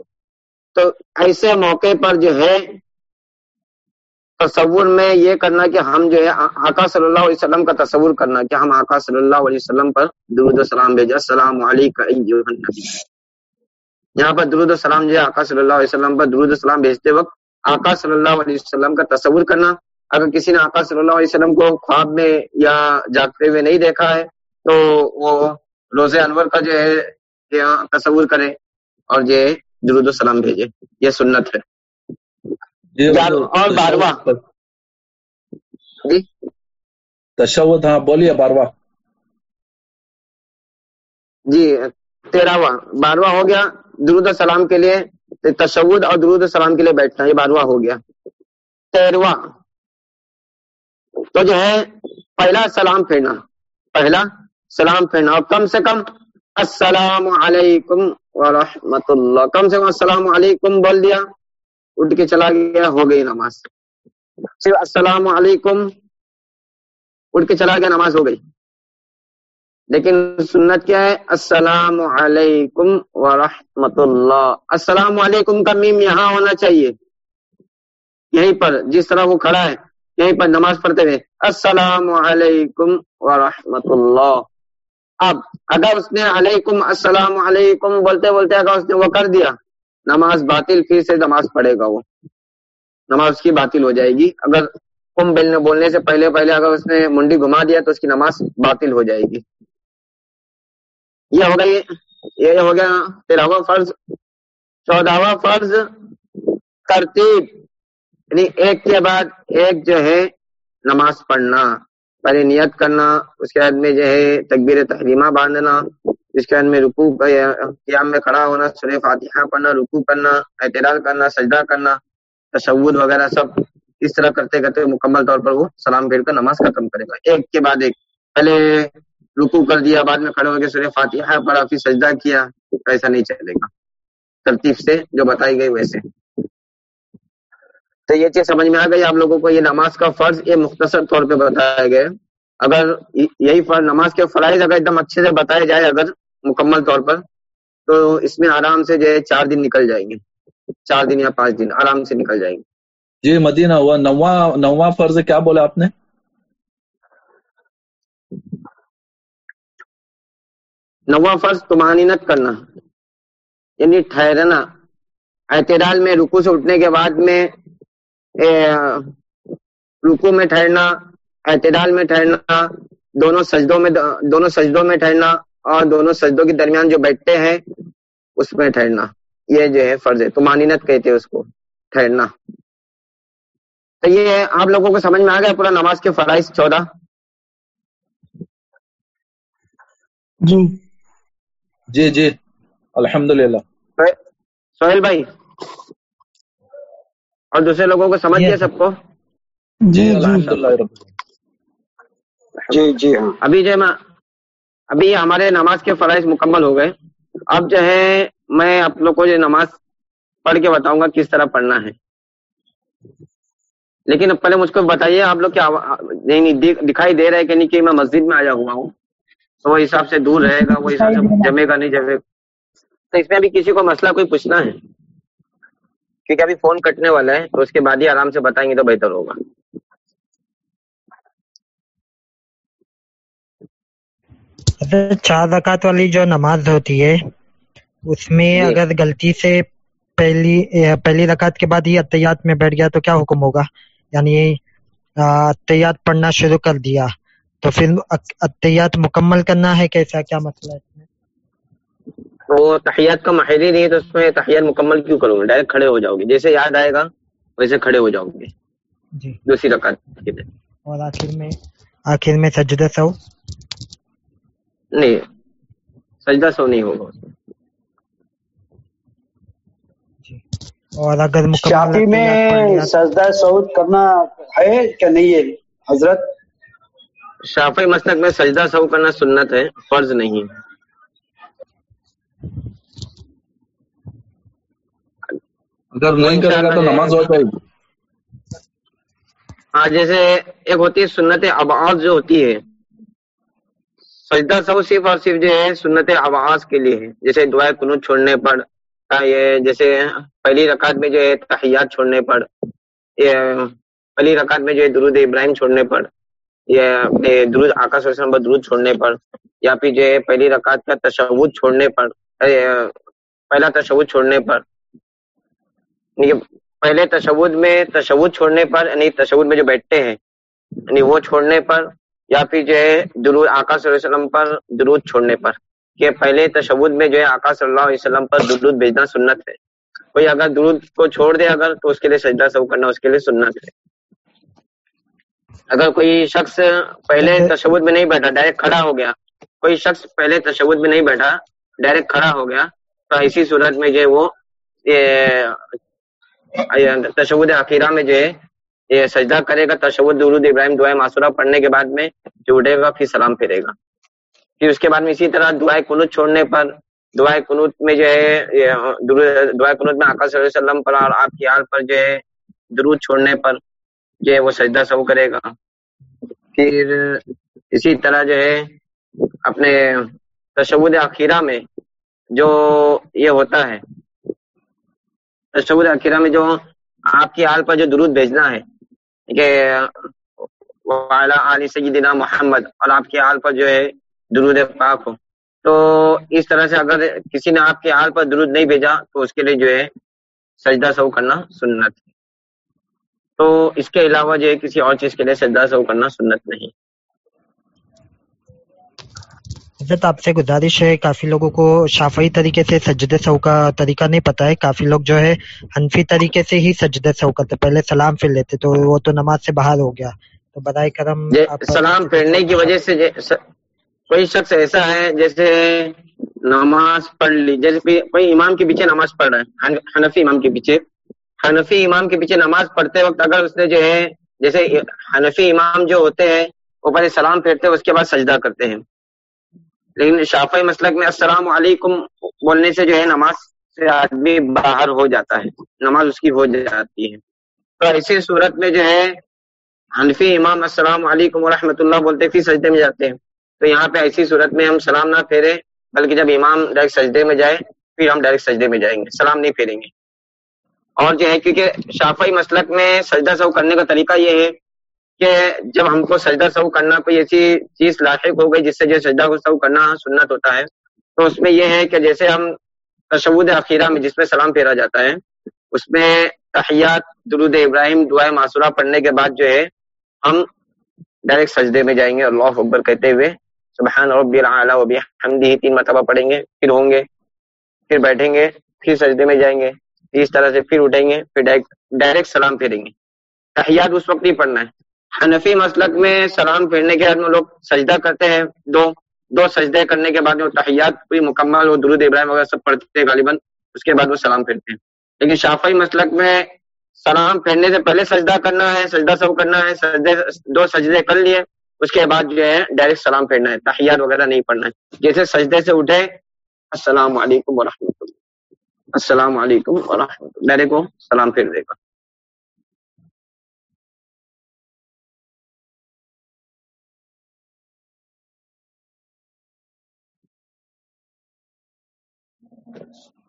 تو ایسے موقع پر جو ہے، تصور میں یہ کرنا کہ ہم جو ہے، آقا صلی اللہ علیہ وسلم کا تصور کرنا کہ ہم آقا صلی اللہ علیہ وسلم پر درود السلام بھیجا السلام علیکم یہاں پر درود السلام جو ہے، آقا صلی اللہ علیہ وسلم پر درود السلام بھیجتے وقت آقا صلی اللہ علیہ وسلم کا تصور کرنا۔ اگر کسی نے آقا صلی اللہ علیہ وسلم کو خواب میں یا جاگتے ہوئے نہیں دیکھا ہے تو وہ روز انور کا جو ہے تصور کرے اور یہ درود السلام بھیجے۔ یہ سنت ہے۔
جی
اور بارواں جی؟
تشود ہاں بولیے بارواں
جی تیرہواں بارواں ہو گیا درود السلام کے لیے تشود اور درود السلام کے لیے بیٹھنا یہ بارواں ہو گیا۔ تیرواں۔ تو جو ہے پہلا سلام پھیرنا۔ پہلا سلام پھیرنا اور کم سے کم السلام علیکم ورحمۃ اللہ۔ کم سے کم السلام علیکم بول دیا، اٹھ کے چلا گیا، ہو گئی نماز۔ صرف السلام علیکم، اٹھ کے چلا گیا، نماز ہو گئی۔ لیکن سنت کیا ہے؟ السلام علیکم ورحمۃ اللہ۔ السلام علیکم کا میم یہاں ہونا چاہیے۔ یہیں پر جس طرح وہ کھڑا ہے، یہیں پر نماز پڑھتے ہوئے۔ السلام علیکم ورحمۃ اللہ۔ اب اگر اس نے علیکم السلام علیکم بولتے بولتے اگر اس نے وہ کر دیا، نماز باطل، پھر سے نماز پڑھے گا وہ۔ نماز کی باطل ہو جائے گی۔ اگر کم بلنے بولنے سے پہلے پہلے اگر اس نے منڈی گھما دیا تو اس کی نماز باطل ہو جائے گی۔ یہ ہو گئی، یہ ہو گیا تیرہواں فرض۔ چودہواں فرض ترتیب یعنی ایک کے بعد ایک جو ہے نماز پڑھنا۔ پہلے نیت کرنا، اس کے بعد میں جو ہے تکبیر تحریمہ باندھنا، اس کے بعد میں رکو قیام میں کھڑا ہونا سر فاتحہ پڑھنا رکو کرنا، اعتراض کرنا، سجدہ کرنا تشود وغیرہ سب اس طرح کرتے کرتے مکمل طور پر وہ سلام پھیر کر نماز ختم کرے گا۔ ایک کے بعد ایک۔ پہلے رکو کر دیا، بعد میں کھڑے ہو کے سورہ فاتحہ پڑھا، پھر سجدہ کیا ایسا نہیں چلے گا۔ ترتیب سے جو بتائی گئی ویسے۔ تو یہ چیز سمجھ میں آ گئی آپ لوگوں کو یہ نماز کا فرض یہ مختصر طور پہ بتایا گیا۔ اگر یہی فرض نماز کے فرائض اگر ایک دم اچھے سے بتایا جائے اگر مکمل طور پر تو اس میں آرام سے جو ہے چار دن نکل جائیں گے۔ چار دن یا پانچ دن آرام سے نکل جائیں گے۔
جی مدینہ ہوا۔ نواں نواں فرض کیا بولا آپ نے؟
نواں فرض تمانینت کرنا یعنی ٹھہرنا۔ اعتدال میں رکو سے اٹھنے کے بعد میں رکو میں ٹھہرنا اعتدال میں ٹھہرنا دونوں سجدوں میں دونوں سجدوں میں ٹھہرنا اور دونوں سجدوں کے درمیان جو بیٹھتے ہیں اس میں ٹھہرنا۔ یہ جو ہے فرض ہے۔ تمانینت کہتے ہیں اس کو ٹھہرنا۔ تو یہ آپ لوگوں کو سمجھ میں آ گیا پورا نماز کے فرائض چودہ؟
جی۔
جی جی۔ الحمد للہ
سہیل بھائی۔ اور دوسرے لوگوں کو سمجھ گیا سب کو؟
جی
الحمد للہ
جی۔ جی ہاں۔
ابھی جو ہے ابھی ہمارے نماز کے فرائض مکمل ہو گئے۔ اب جو ہے میں آپ لوگ کو جو نماز پڑھ کے بتاؤں گا کس طرح پڑھنا ہے۔ لیکن اب پہلے مجھ کو بتائیے آپ لوگ کیا دکھائی دے رہا ہے کہ نہیں کہ میں مسجد میں آیا ہوا ہوں؟ تو وہ حساب سے دور رہے گا وہ حساب سے جمے گا نہیں جمے گا۔ تو اس میں ابھی کسی کو مسئلہ کوئی پوچھنا ہے؟ کیونکہ ابھی فون کٹنے والا ہے تو اس کے بعد ہی آرام سے بتائیں گے تو بہتر ہوگا۔
چار رکعت والی جو نماز ہوتی ہے اس میں
جی۔
اگر غلطی سے پہلی پہلی رکعت کے بعد ہی اطیات میں بیٹھ گیا تو کیا حکم ہوگا؟ یعنی اطیات پڑھنا شروع کر دیا تو پھر اطیات مکمل کرنا ہے کیسا؟ کیا مسئلہ ہے اس میں؟
وہ تحیات کا ماہر ہی نہیں ہے تو اس میں تحیات مکمل کیوں کروں گے ڈائریکٹ کھڑے ہو جاؤ گے۔ جیسے یاد آئے گا ویسے کھڑے ہو جاؤ گے۔
جی۔
دوسری رکعت لیے۔
اور آخر میں آخر میں سجدہ سو؟
نہیں سجدہ سو نہیں ہوگا۔
جی۔ اور اگر
شافی میں سجدہ سعود کرنا ہے کہ نہیں ہے؟ حضرت؟
شافی مسلک میں سجدہ سو کرنا سنت ہے فرض نہیں ہے۔
اگر نہیں کرے گا تو نماز ہو جائے گی۔
ہاں جیسے ایک ہوتی ہے سنت آواز جو ہوتی ہے سجدہ سو صرف اور صرف جو ہے سنت آواز کے لیے ہے۔ جیسے دعائیں کنوت چھوڑنے پر یہ جیسے پہلی رکعت میں جو ہے تحیات چھوڑنے پر یہ پہلی رکعت میں جو ہے درود ابراہیم چھوڑنے پر یا اپنے درود علیہ وسلم پر درود چھوڑنے پر یا پھر جو ہے پہلی رکعت کا تشود چھوڑنے پر پہلا تشود چھوڑنے پر۔ یہ پہلے تشود میں تشود چھوڑنے پر یعنی تشود میں جو بیٹھتے ہیں یعنی وہ چھوڑنے پر، یا پھر جو ہے درود آقا صلی اللہ علیہ وسلم پر درود چھوڑنے پر، کہ پہلے تشود میں جو ہے آقا صلی اللہ علیہ وسلم پر درود بھیجنا سنت ہے۔ کوئی اگر درود کو چھوڑ دے اگر، تو اس کے لیے سجدہ سو کرنا اس کے لیے سنت ہے۔ اگر کوئی شخص پہلے تشود میں نہیں بیٹھا ڈائریکٹ کھڑا ہو گیا، کوئی شخص پہلے تشود میں نہیں بیٹھا ڈائریکٹ کھڑا ہو گیا، تو ایسی صورت میں جو ہے وہ تشود اخیرہ میں جو ہے، یہ سجدہ کرے گا تشود درود ابراہیم دعائیں معصورہ پڑھنے کے بعد میں جو اٹھے گا، پھر سلام پھیرے گا۔ پھر اس کے بعد میں اسی طرح دعائیں کنوت چھوڑنے پر دعائیں کنوت میں جو ہے، یہ درود- دعائیں کنوت میں آقا صلی اللہ علیہ وسلم پر اور آپ کی حال پر جو ہے، درود چھوڑنے پر جو ہے وہ سجدہ سو کرے گا۔ پھر اسی طرح جو ہے، اپنے تشود اخیرہ میں جو یہ ہوتا ہے تشود اخیرہ میں جو آپ کی حال پر جو درود بھیجنا ہے کہ سیدنا محمد اور آپ کے حال پر جو ہے درود پاک ہو۔ تو اس طرح سے اگر کسی نے آپ کے حال پر درود نہیں بھیجا تو اس کے لیے جو ہے سجدہ سو کرنا سنت۔ تو اس کے علاوہ جو ہے کسی اور چیز کے لیے سجدہ سو کرنا سنت نہیں۔
حضرت آپ سے گزارش ہے کافی لوگوں کو شافعی طریقے سے سجدے سو کا طریقہ نہیں پتا ہے۔ کافی لوگ جو ہے حنفی طریقے سے ہی سجدے سو کرتے پہلے سلام پھر لیتے تو وہ تو نماز سے باہر ہو گیا۔ تو برائے کرم کا
سلام پھیرنے کی وجہ سے س- کوئی شخص ایسا ہے جیسے نماز پڑھ لی جیسے کوئی- امام کے پیچھے نماز پڑھ رہا ہے حن- حنفی امام کے پیچھے۔ حنفی امام کے پیچھے نماز پڑھتے وقت اگر اس نے جو ہے جیسے حنفی امام جو ہوتے ہیں وہ پہلے سلام پھیرتے ہیں اس کے بعد سجدہ کرتے ہیں۔ لیکن شافعی مسلک میں السلام علیکم بولنے سے جو ہے نماز سے آدمی باہر ہو جاتا ہے، نماز اس کی ہو جاتی ہے۔ تو ایسی صورت میں جو ہے حنفی امام السلام علیکم ورحمۃ اللہ بولتے پھر سجدے میں جاتے ہیں۔ تو یہاں پہ ایسی صورت میں ہم سلام نہ پھیرے بلکہ جب امام ڈائریکٹ سجدے میں جائے، پھر ہم ڈائریکٹ سجدے میں جائیں گے۔ سلام نہیں پھیریں گے۔ اور جو ہے، کیونکہ شافعی مسلک میں سجدہ سو کرنے کا طریقہ یہ ہے کہ جب ہم کو سجدہ سو کرنا کوئی ایسی چیز لاحق ہو گئی جس سے جو سجدہ کو سو کرنا سنت ہوتا ہے، تو اس میں یہ ہے کہ جیسے ہم تشود اخیرہ میں جس میں سلام پھیرا جاتا ہے، اس میں تحیات، درود ابراہیم دعائیں معصورہ پڑھنے کے بعد جو ہے، ہم ڈائریکٹ سجدے میں جائیں گے، اللہ اکبر کہتے ہوئے، سبحان ربی العلیٰ و بحمدہ تین مرتبہ پڑھیں گے، پھر ہوں گے، پھر بیٹھیں گے، پھر سجدے میں جائیں گے، اس طرح سے پھر اٹھیں گے، پھر ڈائریکٹ سلام پھیریں گے۔ تحیات اس وقت نہیں پڑھنا ہے۔ حنفی مسلک میں سلام پھیرنے کے بعد میں لوگ سجدہ کرتے ہیں، دو دو سجدے کرنے کے بعد وہ تحیات پوری مکمل وہ درود ابراہیم وغیرہ سب پڑھتے ہیں غالباً، اس کے بعد وہ سلام پھیرتے ہیں۔ لیکن شافعی مسلک میں سلام پھیرنے سے پہلے سجدہ کرنا ہے، سجدہ سب کرنا ہے، سجدے، دو سجدے کر لیے، اس کے بعد جو ہے ڈائریکٹ سلام پھیرنا ہے، تحیات وغیرہ نہیں پڑھنا ہے۔ جیسے سجدے سے اٹھے، السلام علیکم ورحمۃ اللہ۔ السلام علیکم ورحمۃ اللہ۔ ڈائریکٹ کو سلام پھیر دے گا۔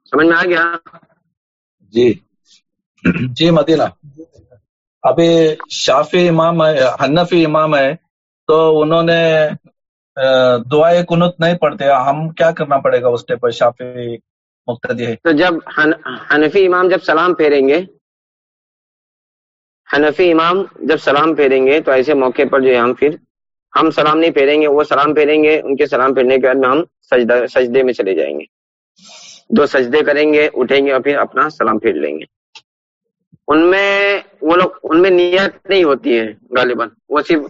سمجھ میں آ گیا؟
جی۔ جی مدینہ۔ ابھی شافی امام ہے حنفی امام ہے تو انہوں نے دعائے کنت نہیں پڑھتے۔ ہم کیا کرنا پڑے گا اس پر شافی مقتدی ہے؟
تو جب حنفی امام جب سلام پھیریں گے حنفی امام جب سلام پھیریں گے تو ایسے موقع پر جو ہے ہم پھر ہم سلام نہیں پھیریں گے وہ سلام پھیریں گے۔ ان کے سلام پھیرنے کے بعد میں ہم سجدہ سجدے میں چلے جائیں گے۔ دو سجدے کریں گے، اٹھیں گے اور پھر اپنا سلام پھیر لیں گے۔ ان میں وہ لوگ، ان میں نیت نہیں ہوتی ہے غالباً۔ وہ صرف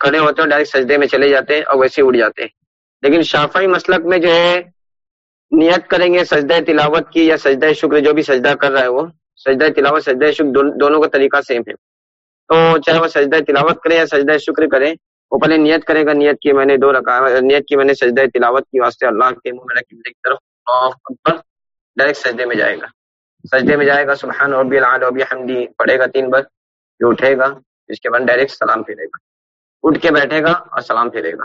کھڑے ہوتے ہیں ڈائریکٹ سجدے میں چلے جاتے ہیں اور ویسے اٹھ جاتے ہیں۔ لیکن شافائی مسلک میں جو ہے، نیت کریں گے، سجدہ تلاوت کی یا سجدہ شکر، جو بھی سجدہ کر رہا ہے وہ، سجدہ تلاوت، سجدہ شکر دونوں کا طریقہ سیم ہے۔ تو چاہے وہ سجدہ تلاوت کرے یا سجدہ شکر کرے وہ پہلے نیت کرے گا۔ نیت کی میں نے دو رکھا نیت کی میں نے سجدہ تلاوت کی۔ واسطے اللہ کے منہ میرا کی طرف۔ ڈائریکٹ سجدے میں جائے گا۔ سجدے میں جائے گا، سبحان ربی العالبی حمدی، پڑھے گا تین بار جو اٹھے گا، اس کے بعد ڈائریکٹ سلام پھیرے گا۔ اٹھ کے بیٹھے گا اور سلام پھیرے گا۔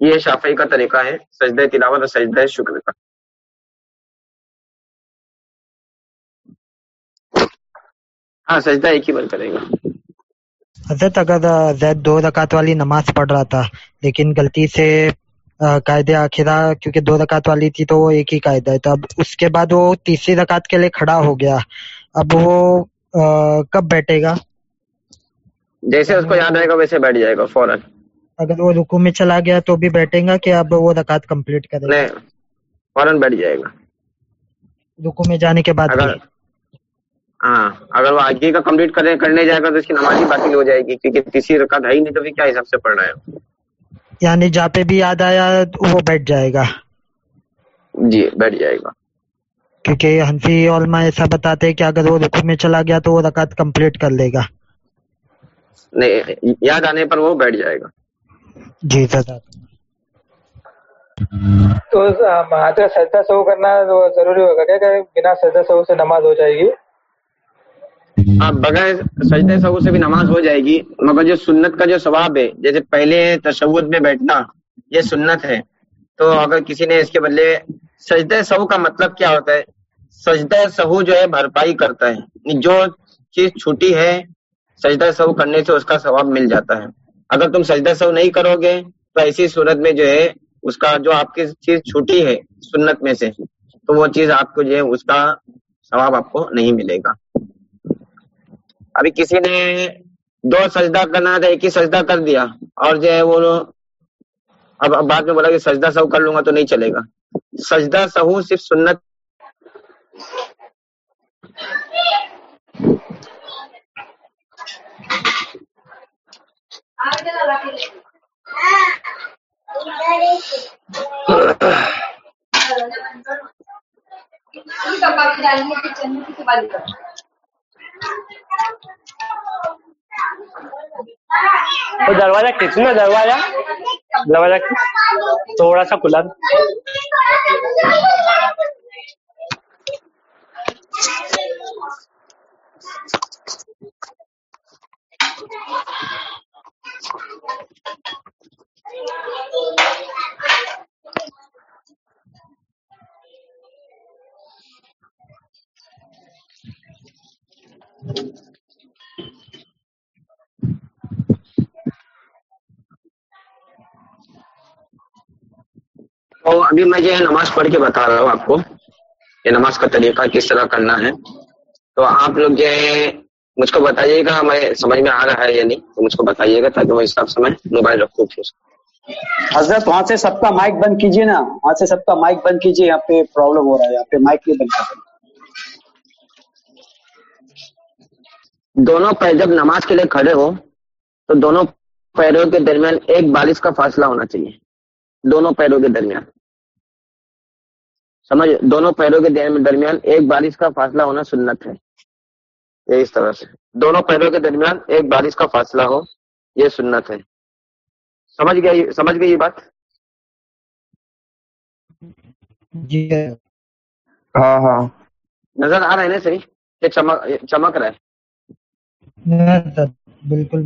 یہ شافعی
کا طریقہ ہے سجدہ تلاوت اور سجدہ شکر کا۔ ہاں سجدہ ایک ہی بار کرے گا۔ حضرت اگر زید دو رکعت والی نماز پڑھ رہا تھا، لیکن غلطی سے قاعدے آخرا کیونکہ دو رکعت والی تھی تو وہ ایک ہی قاعدہ ہے۔ تو اب اس
کے بعد وہ تیسری رکعت کے لیے کھڑا
ہو گیا۔ اب وہ کب بیٹھے گا؟ جیسے اس کو یاد آئے گا ویسے بیٹھ
جائے گا فوراً۔ اگر
وہ رکو میں چلا گیا
تو
بھی
بیٹھے گا کہ اب وہ رکعت کمپلیٹ کرے گا؟ فوراً بیٹھ جائے گا۔ رکو میں جانے کے بعد ہاں اگر وہ آگے کا کمپلیٹ کرنے جائے گا تو اس کی
نماز ہی باطل ہو جائے گی کیونکہ تیسری رکعت
ہے ہی نہیں
تو کیا حساب سے پڑھنا ہے؟ یعنی جہاں پہ بھی یاد آیا وہ بیٹھ جائے گا۔ جی بیٹھ جائے
گا۔ کیونکہ ہنفی علماء ایسا بتاتے کہ
اگر وہ
رکو میں چلا گیا تو وہ رکعت کمپلیٹ کر لے گا۔ نہیں یاد آنے پر وہ بیٹھ
جائے گا۔ جی سر تو سجدہ سہو کرنا ضروری ہوگا کیا بنا سجدہ سہو سے نماز ہو جائے گی؟ بغیر سجدہ سہو سے بھی نماز ہو جائے گی، مگر جو سنت کا جو ثواب ہے، جیسے پہلے تشود میں بیٹھنا، یہ سنت ہے۔ تو اگر کسی نے اس کے بدلے سجدہ سہو کا مطلب کیا ہوتا ہے؟ سجدہ سہو جو ہے، بھرپائی کرتا ہے۔ یعنی جو چیز چھوٹی ہے، سجدہ سہو کرنے سے اس کا ثواب مل جاتا ہے۔ اگر تم سجدہ سہو نہیں کرو گے، تو ایسی صورت میں جو ہے، اس کا جو آپ کی چیز چھوٹی ہے، سنت میں سے، تو وہ چیز آپ کو جو ہے، اس کا ثواب آپ کو نہیں ملے گا۔ ابھی کسی نے دو
سجدہ کرنا تھا، ایک ہی سجدہ کر دیا۔ اور جو
ہے وہ اب بعد میں بولا کہ سجدہ سہو کر لوں گا تو نہیں چلے گا۔ سجدہ سہو صرف سنت۔ ہاں۔ تو دروازہ کتنا دروازہ؟ دروازہ تھوڑا سا کھلا۔ تو ابھی میں یہ نماز پڑھ کے بتا رہا ہوں آپ کو یہ نماز کا طریقہ کس
طرح کرنا ہے۔ تو آپ لوگ جو ہے مجھ کو بتائیے گا ہمیں سمجھ میں آ رہا ہے یا نہیں؟ تو مجھ کو بتائیے گا تاکہ وہ
حساب سے میں موبائل رکھوں حضرت، وہاں سے سب کا مائک بند کیجیے نا۔ وہاں سے سب کا مائک بند کیجیے یہاں پہ پرابلم ہو رہا ہے، یہاں پہ مائک نہیں بند کر دونوں پیر جب نماز کے لیے کھڑے ہو تو دونوں پیروں کے درمیان ایک بارش کا فاصلہ ہونا چاہیے۔ دونوں پیروں کے درمیان۔ سمجھ؟ دونوں پیروں
کے
درمیان ایک
بارش کا فاصلہ ہونا سنت ہے۔ یہ اس طرح سے۔ دونوں پیروں
کے درمیان ایک
بارش کا فاصلہ ہو یہ سنت
ہے۔ سمجھ
گیا سمجھ گئی یہ بات؟
جی۔
ہاں ہاں۔
نظر آ رہا ہے نا صحیح؟ یہ چمک چمک رہا ہے۔
بالکل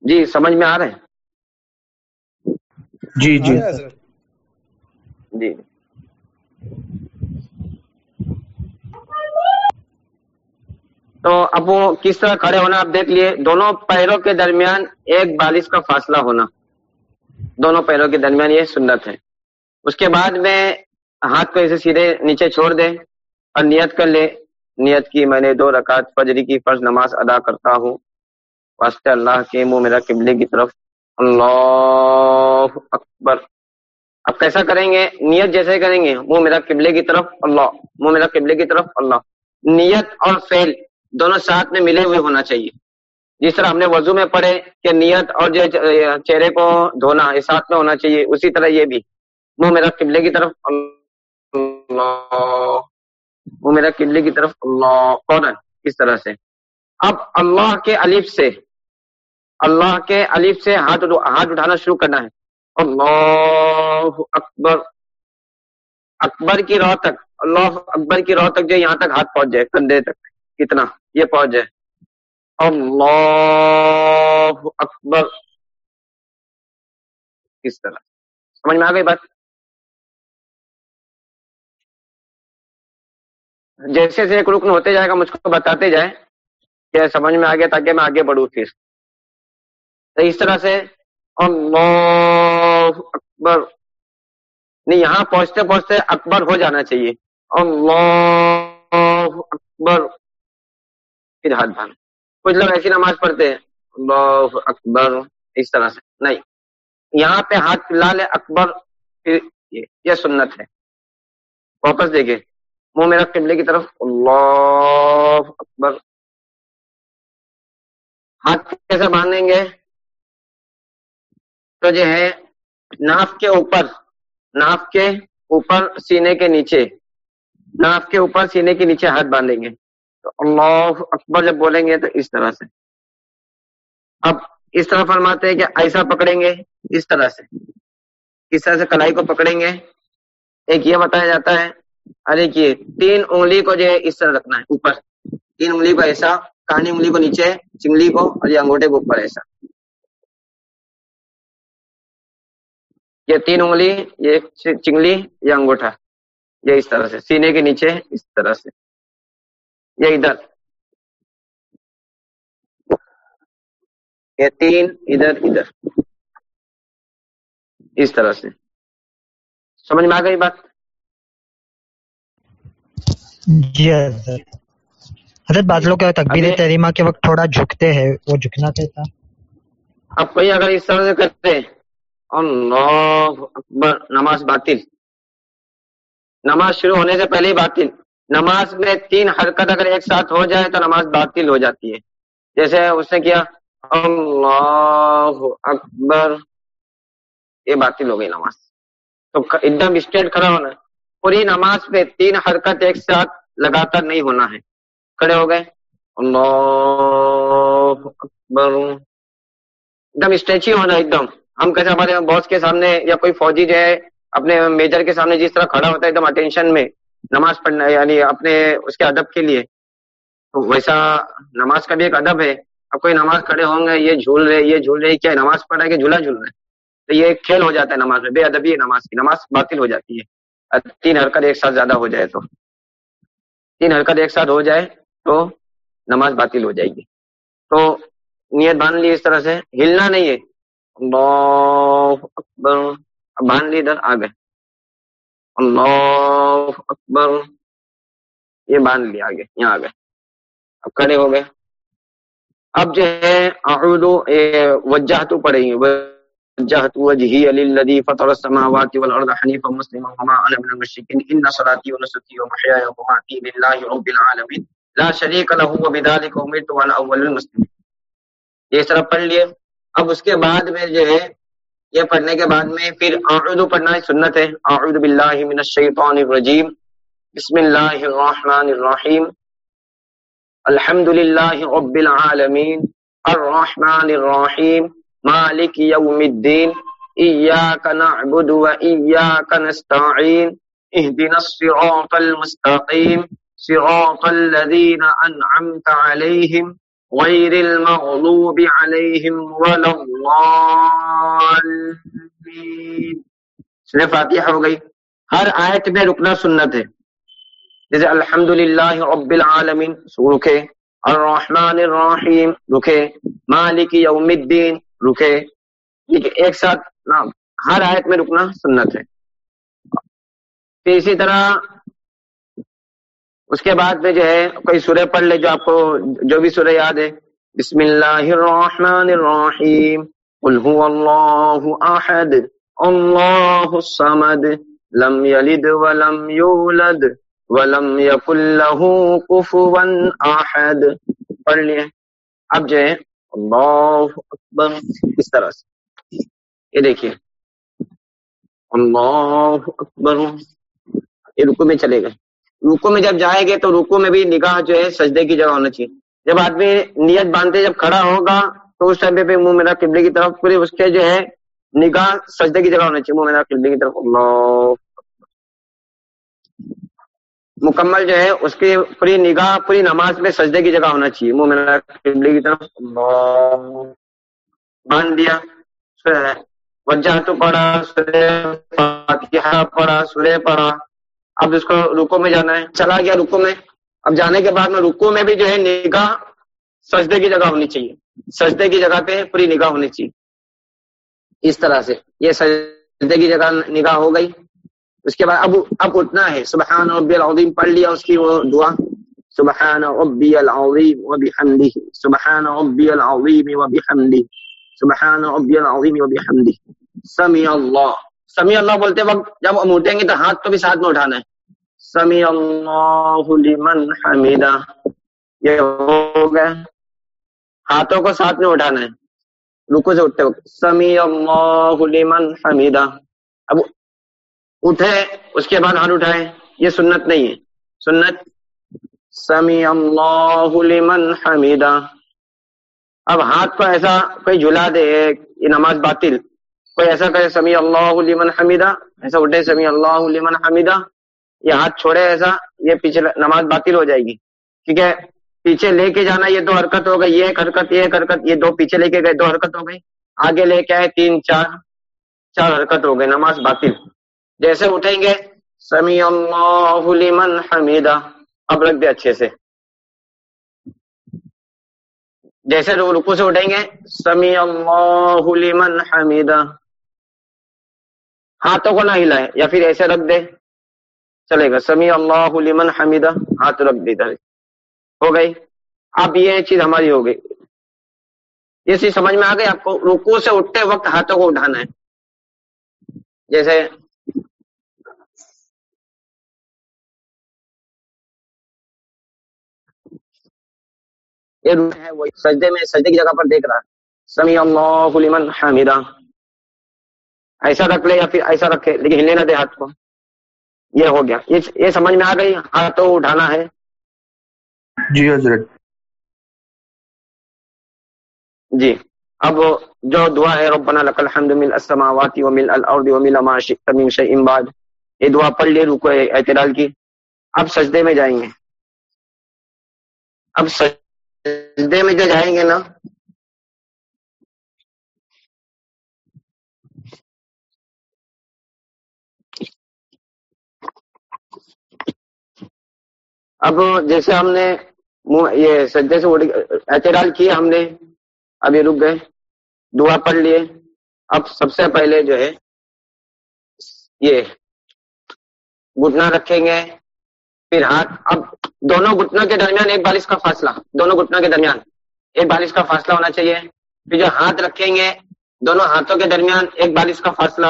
جی سمجھ میں آ رہے ہیں؟
جی جی۔
جی۔ تو اب وہ کس طرح کھڑے ہونا؟ آپ دیکھ لیے دونوں پیروں کے درمیان ایک بالش کا فاصلہ ہونا۔ دونوں پیروں کے درمیان یہ سنت ہے۔ اس کے بعد میں ہاتھ کو اسے سیدھے نیچے چھوڑ دیں اور نیت کر لے۔ نیت کی میں نے دو رکعت فجری کی فرض نماز ادا کرتا ہوں۔ واسطے اللہ کے منہ میرا قبلے کی طرف۔ اللہ اکبر۔ اب کیسا کریں گے؟ نیت جیسے کریں گے۔ منہ میرا قبلے کی طرف۔ اللہ۔ منہ میرا قبلے کی طرف۔ اللہ۔ نیت اور فعل دونوں ساتھ میں ملے ہوئے ہونا چاہیے۔ جس طرح ہم نے وضو میں پڑھے کہ نیت اور جو چہرے کو دھونا، یہ ساتھ میں ہونا چاہیے۔ اسی طرح یہ بھی۔ منہ میرا قبلے کی طرف۔ اللہ۔ وہ میرا قبلے کی طرف اللہ، فوراً اس طرح سے۔ اب اللہ کے الف سے، اللہ کے الف سے ہاتھ ہاتھ اٹھانا شروع کرنا ہے۔ اللہ اکبر۔ اکبر کی رو تک، اللہ اکبر کی رو تک جو یہاں تک ہاتھ پہنچ جائے، کندھے تک۔ کتنا؟ یہ پہنچ جائے۔ اللہ اکبر۔ کس طرح۔ سمجھ میں آ گئی بات؟ جیسے جیسے ایک رکن ہوتے جائے گا، مجھ کو بتاتے جائے کہ سمجھ میں آ گیا تاکہ میں آگے بڑھوں پھر۔ تو اس طرح سے اللہ اکبر۔ نہیں، یہاں پہنچتے پہنچتے اکبر ہو جانا چاہیے۔ اللہ اکبر۔ پھر ہاتھ بھانا کچھ لوگ ایسی نماز پڑھتے ہیں۔ اللہ اکبر۔ اس طرح سے۔ نہیں۔ یہاں پہ ہاتھ لال اکبر، پھر یہ سنت ہے۔ واپس دیکھے منہ میرا قبلے کی طرف۔ اللہ اکبر۔ ہاتھ کیسے باندھیں گے؟ تو جو ہے، ناف کے اوپر، ناف کے اوپر سینے کے نیچے۔ ناف کے اوپر سینے کے نیچے ہاتھ باندھیں گے۔ تو اللہ اکبر جب بولیں گے تو اس طرح سے۔ اب اس طرح فرماتے ہیں کہ ایسا پکڑیں گے، اس طرح سے۔ اس طرح سے کلائی کو پکڑیں گے۔ ایک یہ بتایا جاتا ہے یعنی دیکھیے تین انگلی کو جو ہے اس طرح رکھنا ہے، اوپر۔ تین انگلی کو ایسا کہانی انگلی کو نیچے چنگلی کو اور یہ انگوٹھے کو اوپر ایسا۔ یہ تین انگلی، یہ چنگلی یہ انگوٹھا۔ یہ اس طرح سے، سینے کے نیچے اس طرح سے۔ یہ ادھر۔ یہ تین ادھر ادھر۔ اس طرح سے۔ سمجھ میں آ گئی بات؟
جی حضرت۔ حضرت بعض لوگ تقبیر تحریمہ کے وقت تھوڑا جھکتے ہیں وہ جھکنا کیسا
اب کوئی اگر اس طرح سے کرتے اللہ اکبر نماز باطل۔ نماز شروع ہونے سے پہلے ہی باطل۔ نماز میں تین حرکت اگر ایک ساتھ ہو جائے تو نماز باطل ہو جاتی ہے۔ جیسے اس نے کیا اللہ اکبر یہ باطل ہو گئی نماز۔ تو ایک دم اسٹیٹ کھڑا ہونا۔ ہے پوری نماز پہ تین حرکت ایک ساتھ لگاتار نہیں ہونا ہے۔ کھڑے ہو گئے۔ اللہ اکبر۔ ایک دم اسٹریچی ہونا ایک دم۔ ہم کیسے ہمارے باس کے سامنے یا کوئی فوجی جو ہے، اپنے میجر کے سامنے جس طرح کھڑا ہوتا ہے، ایک دم اٹینشن میں نماز پڑھنا یعنی اپنے اس کے ادب کے لیے۔ تو ویسا نماز کا بھی ایک ادب ہے۔ اب کوئی نماز کھڑے ہوں گے، یہ جھول رہے، یہ جھول رہے، کیا نماز پڑھ رہا ہے کہ جھولا جھول رہے تو یہ کھیل ہو جاتا ہے نماز میں، بے ادبی ہے نماز کی، نماز باطل ہو جاتی ہے۔ تین حرکت ایک ساتھ زیادہ ہو جائے تو۔ تین حرکت ایک ساتھ ہو جائے تو نماز باطل ہو جائے گی۔ تو نیت باندھ لی اس طرح سے۔ ہلنا نہیں ہے۔ اکبر۔ باندھ لی ادھر، آ گئے۔ اللہ اکبر۔ یہ باندھ لی، آگے، یہاں آ گئے۔ اب کھڑے ہو گئے۔ اب جو ہے وجہ تو پڑے گی وجهت وجهي للذي فطر السماوات والارض حنيفا مسلما وما انا من المشركين ان صلاتي ونسكي ومحياي ومماتي لله رب العالمين. لا شريك له وبذلك امرت وانا اول المسلمين. یہ طرح پڑھ لیے۔ اب اس کے بعد میں جو ہے، یہ پڑھنے کے بعد میں پھر اعوذ پڑھنا ہے، سنت ہے۔ اعوذ باللہ من الشیطان الرجیم۔ بسم اللہ الرحمن الرحیم۔ الحمد للہ رب العالمین۔ الرحمن الرحیم۔ مالك يوم الدين إياك نعبد وإياك نستعين اهدنا الصراط المستقيم صراط الذين أنعمت عليهم غير المغلوب عليهم ولا الضالين سورة فاتحة ہو گئی۔ ہر آیت میں رکنا سنت ہے۔ جیسے الحمد للہ رب العالمین، رکے۔ الرحمن الرحیم، رکے۔ مالک یوم الدین رکے۔ ایک ساتھ، نا، ہر آیت میں رکنا سنت ہے۔ پھر اسی طرح اس کے بعد میں جو ہے، کوئی سورہ پڑھ لے جو آپ کو، جو بھی سورہ یاد ہے۔ بسم اللہ الرحمن الرحیم۔ قل هو اللہ احد۔ اللہ الصمد۔ لم یلد ولم یولد۔ ولم یکن له کفوا احد۔ پڑھ لیے۔ اب جو ہے اللہ اکبر اس طرح سے۔ یہ دیکھیے۔ اللہ اکبر۔ یہ رکو میں چلے گئے۔ رکو میں جب جائے گے تو رکو میں بھی نگاہ جو ہے سجدے کی جگہ ہونا چاہیے۔ جب آدمی نیت باندھتے جب کھڑا ہوگا تو اس ٹائم پہ منہ میرا قبلے کی طرف پورے اس کے جو ہے نگاہ سجدے کی جگہ ہونا چاہیے، منہ میرا قبلے کی طرف۔ اللہ مکمل جو ہے، اس کی پوری نگاہ، پوری نماز میں سجدے کی جگہ ہونا چاہیے۔ منہ میرا قبلے کی طرف باندھ دیا وجہ تو پڑھا سورہ فاتحہ پڑھا سورہ پڑھا۔ اب اس کو رکو میں جانا ہے۔ چلا گیا رکو میں۔ اب جانے کے بعد میں رکو میں بھی جو ہے نگاہ سجدے کی جگہ ہونی چاہیے۔ سجدے کی جگہ پہ پوری نگاہ ہونی چاہیے۔ اس طرح سے یہ سجدے کی جگہ نگاہ ہو گئی۔ اس کے بعد اب اب اٹھنا ہے۔ سبحان ربی العظیم، پڑھ لیا اس کی وہ دعا۔ سبحان ربی العظیم و بحمدہ۔ سبحان ربی العظیم و بحمدہ۔ سبحان ربی العظیم و بحمدہ۔ سمی اللہ۔ سمی اللہ بولتے وقت جب ہم اٹھیں گے تو ہاتھ تو بھی ساتھ میں اٹھانا ہے۔ سمی اللہ لمن حمیدہ۔ یہ ہو گیا۔ ہاتھوں کو ساتھ میں اٹھانا ہے۔ رکو سے اٹھتے وقت۔ سمی اللہ لمن حمیدہ۔ اب اٹھے، اس کے بعد ہاتھ اٹھائے، یہ سنت نہیں ہے۔ سنت سمی اللہ لمن حمیدہ اب ہاتھ کو ایسا کوئی جھلا دے، یہ نماز باطل۔ کوئی ایسا کرے سمی اللہ لمن حمیدہ ایسا اٹھے سمی اللہ لمن حمیدہ یہ ہاتھ چھوڑے ایسا، یہ پیچھے نماز باطل ہو جائے گی۔ ٹھیک ہے پیچھے لے کے جانا یہ دو حرکت ہو گئی، یہ ایک حرکت، یہ ایک حرکت، یہ دو پیچھے لے کے گئے، دو حرکت ہو گئی۔ آگے لے کے آئے تین، چار چار حرکت ہو گئی نماز باطل۔ جیسے اٹھیں گے، سمی اللہ لمن حمیدہ۔ اب رکھ دے اچھے سے۔ جیسے رکو سے اٹھیں گے، سمی اللہ لمن حمیدہ۔ ہاتھوں کو نہ ہلائے یا پھر ایسے رکھ دے چلے گا، سمی اللہ لمن حمیدہ۔ ہاتھ رکھ دے ادھر۔ ہو گئی۔ اب یہ چیز ہماری ہو گئی۔ یہ چیز سمجھ میں آ گئی آپ کو؟ رکو سے اٹھتے وقت ہاتھوں کو اٹھانا ہے۔ جیسے یہ روح ہے وہ سجدے میں سجدے کی جگہ پر دیکھ رہا سمی اللہ لمن حمیدہ۔ ایسا رکھ لے یا پھر ایسا رکھے لیکن ہلنے نہ دے ہاتھ کو۔ یہ ہو گیا۔ یہ یہ سمجھ میں آ گئی؟ ہاتھوں اٹھانا ہے۔
جی حضرت۔
جی۔ اب جو دعا ہے ربنا لك الحمد من السماوات ومن الارض ومن ما شئت من شيء بعد۔ یہ دعا پڑھ لیے رکو اعتدال کی۔ اب سجدے میں جائیں گے۔ اب سجدے میں جو جائیں گے نا۔ اب جیسے ہم نے یہ سجدے سے اعتدال کیا ہم نے، اب یہ رک گئے۔ دعا پڑھ لیے۔ اب سب سے پہلے جو ہے، یہ گھٹنا رکھیں گے۔ پھر ہاتھ، اب دونوں گھٹنوں کے درمیان ایک بالش کا فاصلہ، دونوں گھٹنوں کے درمیان۔ ایک بالش کا فاصلہ ہونا چاہیے۔ پھر جو ہاتھ رکھیں گے، دونوں ہاتھوں کے درمیان ایک بالش کا فاصلہ۔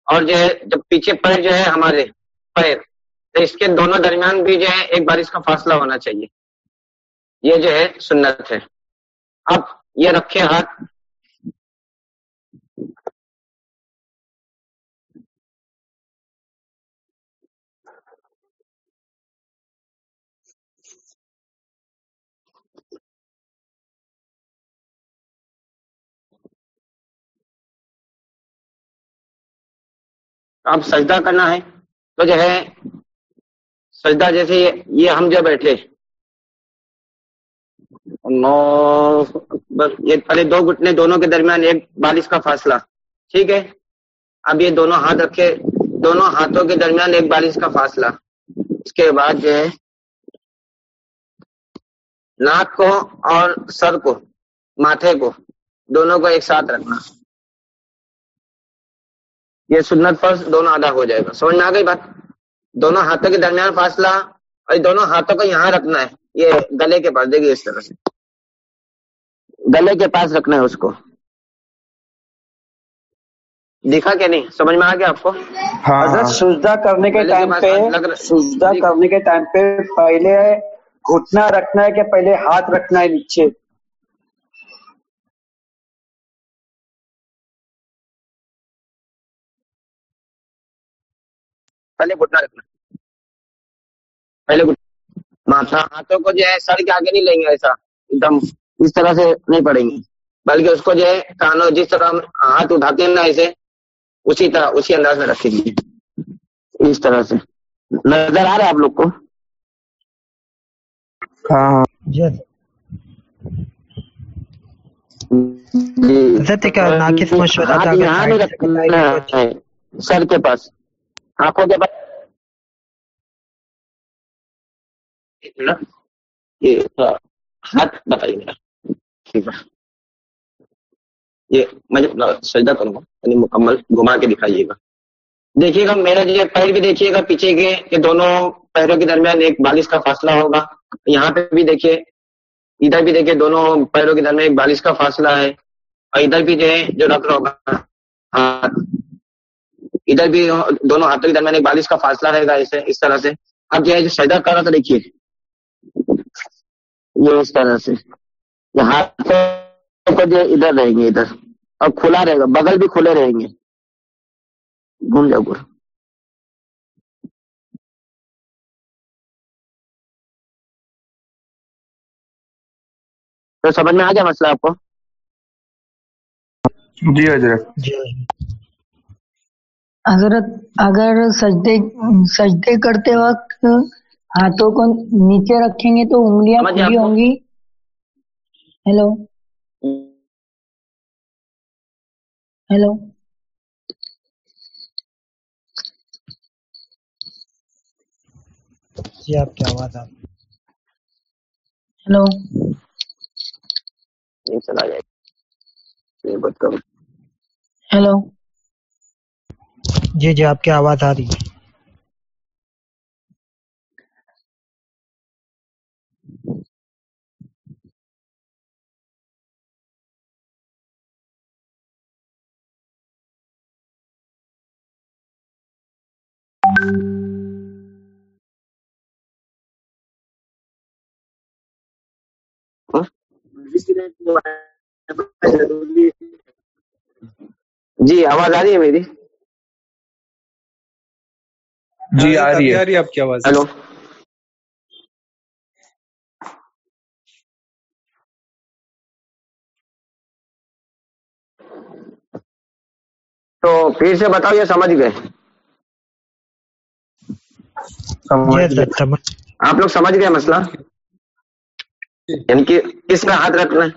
اور جو ہے، جب پیچھے پیر جو ہے ہمارے پیر، تو اس کے دونوں درمیان بھی جو ہے ایک بارش کا فاصلہ ہونا چاہیے۔ یہ جو ہے سنت ہے۔ اب یہ رکھے ہاتھ۔ اب سجدہ کرنا ہے تو جو ہے سجدہ جیسے یہ ہم جو بیٹھے اللہ یہ پہلے دو گھٹنے دونوں کے درمیان ایک بالش کا فاصلہ، ٹھیک ہے؟ اب یہ دونوں ہاتھ رکھے، دونوں ہاتھوں کے درمیان ایک بالش کا فاصلہ۔ اس کے بعد جو ہے ناک کو اور سر کو، ماتھے کو، دونوں کو ایک ساتھ رکھنا۔ یہ سنت فرض دونوں ادا ہو جائے گا۔ سمجھ میں آ گئی بات؟ دونوں ہاتھوں کے درمیان فاصلہ اور دونوں ہاتھوں کو یہاں رکھنا ہے۔ یہ گلے کے پاس دیکھیے اس طرح سے۔ گلے کے پاس رکھنا ہے اس کو۔ دکھا کہ نہیں؟ سمجھ میں آ گیا آپ کو؟
ہاں۔
حضرت سجدہ کرنے کے ٹائم پہ سجدہ۔ کرنے کے ٹائم پہ پہلے گھٹنا رکھنا ہے کہ پہلے ہاتھ رکھنا ہے نیچے۔
پہلے گھٹنا رکھنا۔ پہلے گھٹنا۔ ماتھا ہاتھوں کو جو ہے سر کے آگے نہیں لیں گے ایسا۔ ایک دم اس طرح سے نہیں پڑیں گے۔ بلکہ اس کو جو ہے کانوں جس طرح ہم ہاتھ اٹھاتے ہیں نا ایسے اسی طرح اسی انداز میں رکھیں گے۔ اس طرح سے۔ نظر آ رہا ہے آپ لوگ کو؟
ہاں۔
جی۔
جی۔
ناقص مشورہ
سر کے پاس۔ آنکھوں کے پاس ہاتھ بتائیے میرا۔ یہ میں سجدہ کروں گا یعنی مکمل گھما کے دکھائیے گا۔ دیکھیے گا، میرا جو پیر بھی دیکھیے گا پیچھے کے، کہ دونوں پیروں کے درمیان ایک بالش کا فاصلہ ہوگا۔ یہاں پہ بھی دیکھیے، ادھر بھی دیکھیے، دونوں پیروں کے درمیان ایک بالش کا فاصلہ ہے۔ اور ادھر بھی جو ہے، جو رکھ رہا ہوگا، ہاتھ۔ ادھر بھی دونوں ہاتھوں کے درمیان ایک بالش کا فاصلہ رہے گا ایسے اس طرح سے۔ اب جو ہے جو سجدہ کر رہا تھا دیکھیے۔ یہ اس طرح سے۔ یہ ہاتھوں کو جو ادھر رہیں گے ادھر۔ اور کھلا رہے گا بغل بھی کھلے رہیں گے۔ گھوم جاؤ پورا۔ تو سمجھ میں آ گیا مسئلہ آپ کو؟
جی حضرت۔
جی حضرت
اگر سجدے سجدے کرتے وقت ہاتھوں کو نیچے رکھیں گے تو انگلیاں کھلی
آپ؟
ہوں گی۔ ہیلو ہیلو
جی آپ کی آواز آ رہی ہے۔
ہیلو
یہ چلا جائے۔
ہیلو
جی جی آپ کی آواز آ رہی ہے۔
جی آواز آ رہی ہے میری؟
جی آ رہی ہے۔
آ رہی ہے آپ کی آواز
ہیلو تو پھر سے بتاؤ یہ سمجھ گئے؟
جی
آپ لوگ سمجھ گئے مسئلہ؟ یعنی کہ کس میں ہاتھ رکھنا ہے؟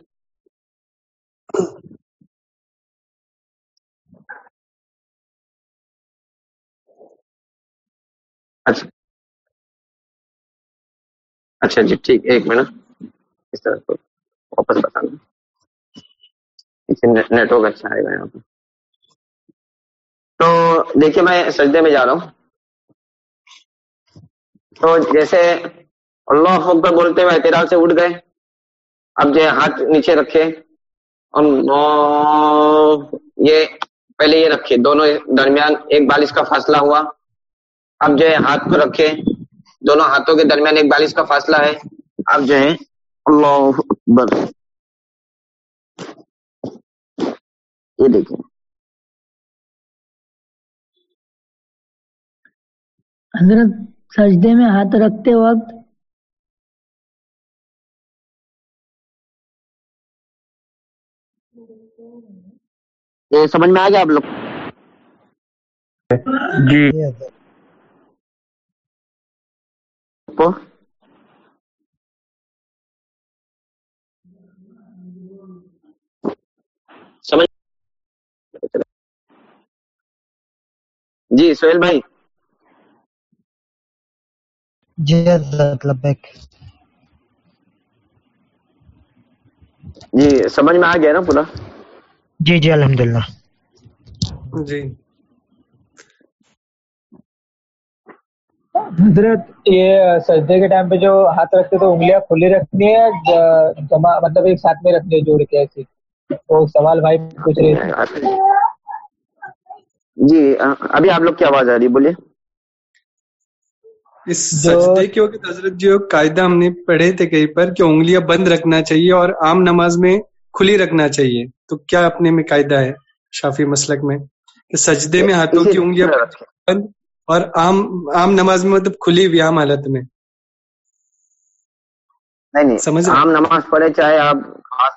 اچھا۔ اچھا جی ٹھیک۔ ایک منٹ۔ اس طرح کو واپس بتانا۔ اچھا، نیٹ ورک اچھا آئے گا یہاں پہ۔ تو دیکھیے، میں سجدے میں جا رہا ہوں۔ تو جیسے اللہ اکبر بولتے ہوئے اعتراض سے اٹھ گئے۔ اب جو ہاتھ نیچے رکھے۔ اللہ، یہ پہلے یہ رکھے۔ دونوں درمیان ایک بالش کا فاصلہ ہوا۔ اب جو ہے ہاتھ کو رکھے دونوں ہاتھوں کے درمیان ایک بالش کا فاصلہ ہے۔ اب جو ہے اللہ اکبر۔ یہ دیکھیں۔
حضرت سجدے میں ہاتھ رکھتے وقت
یہ سمجھ میں آ گیا آپ لوگ؟
جی۔
جی
سہیل بھائی۔ جی جی سمجھ میں آ گیا نا پورا؟ جی جی الحمدللہ۔ جی۔ حضرت یہ سجدے کے ٹائم پہ جو ہاتھ رکھتے تو انگلیاں کھلی رکھنی ہے جمع مطلب
ایک ساتھ میں رکھنی ہے جوڑ کے ایسی۔ تو سوال بھائی
پوچھ
رہے
جی ابھی آپ لوگ کی آواز آ رہی بولیے۔ اس سجدے کے وقت حضرت جی قاعدہ ہم نے پڑھے تھے کہیں پر کہ انگلیاں بند رکھنا چاہیے اور عام نماز میں کھلی رکھنا چاہیے۔ تو کیا اپنے
میں
قاعدہ
ہے شافی
مسلک میں؟ کہ سجدے میں ہاتھوں کی انگلیاں بند اور عام عام
نماز میں
مطلب کھلی
ہوئی عام حالت میں۔ نہیں سمجھ
عام
نماز
پڑھے
چاہے
آپ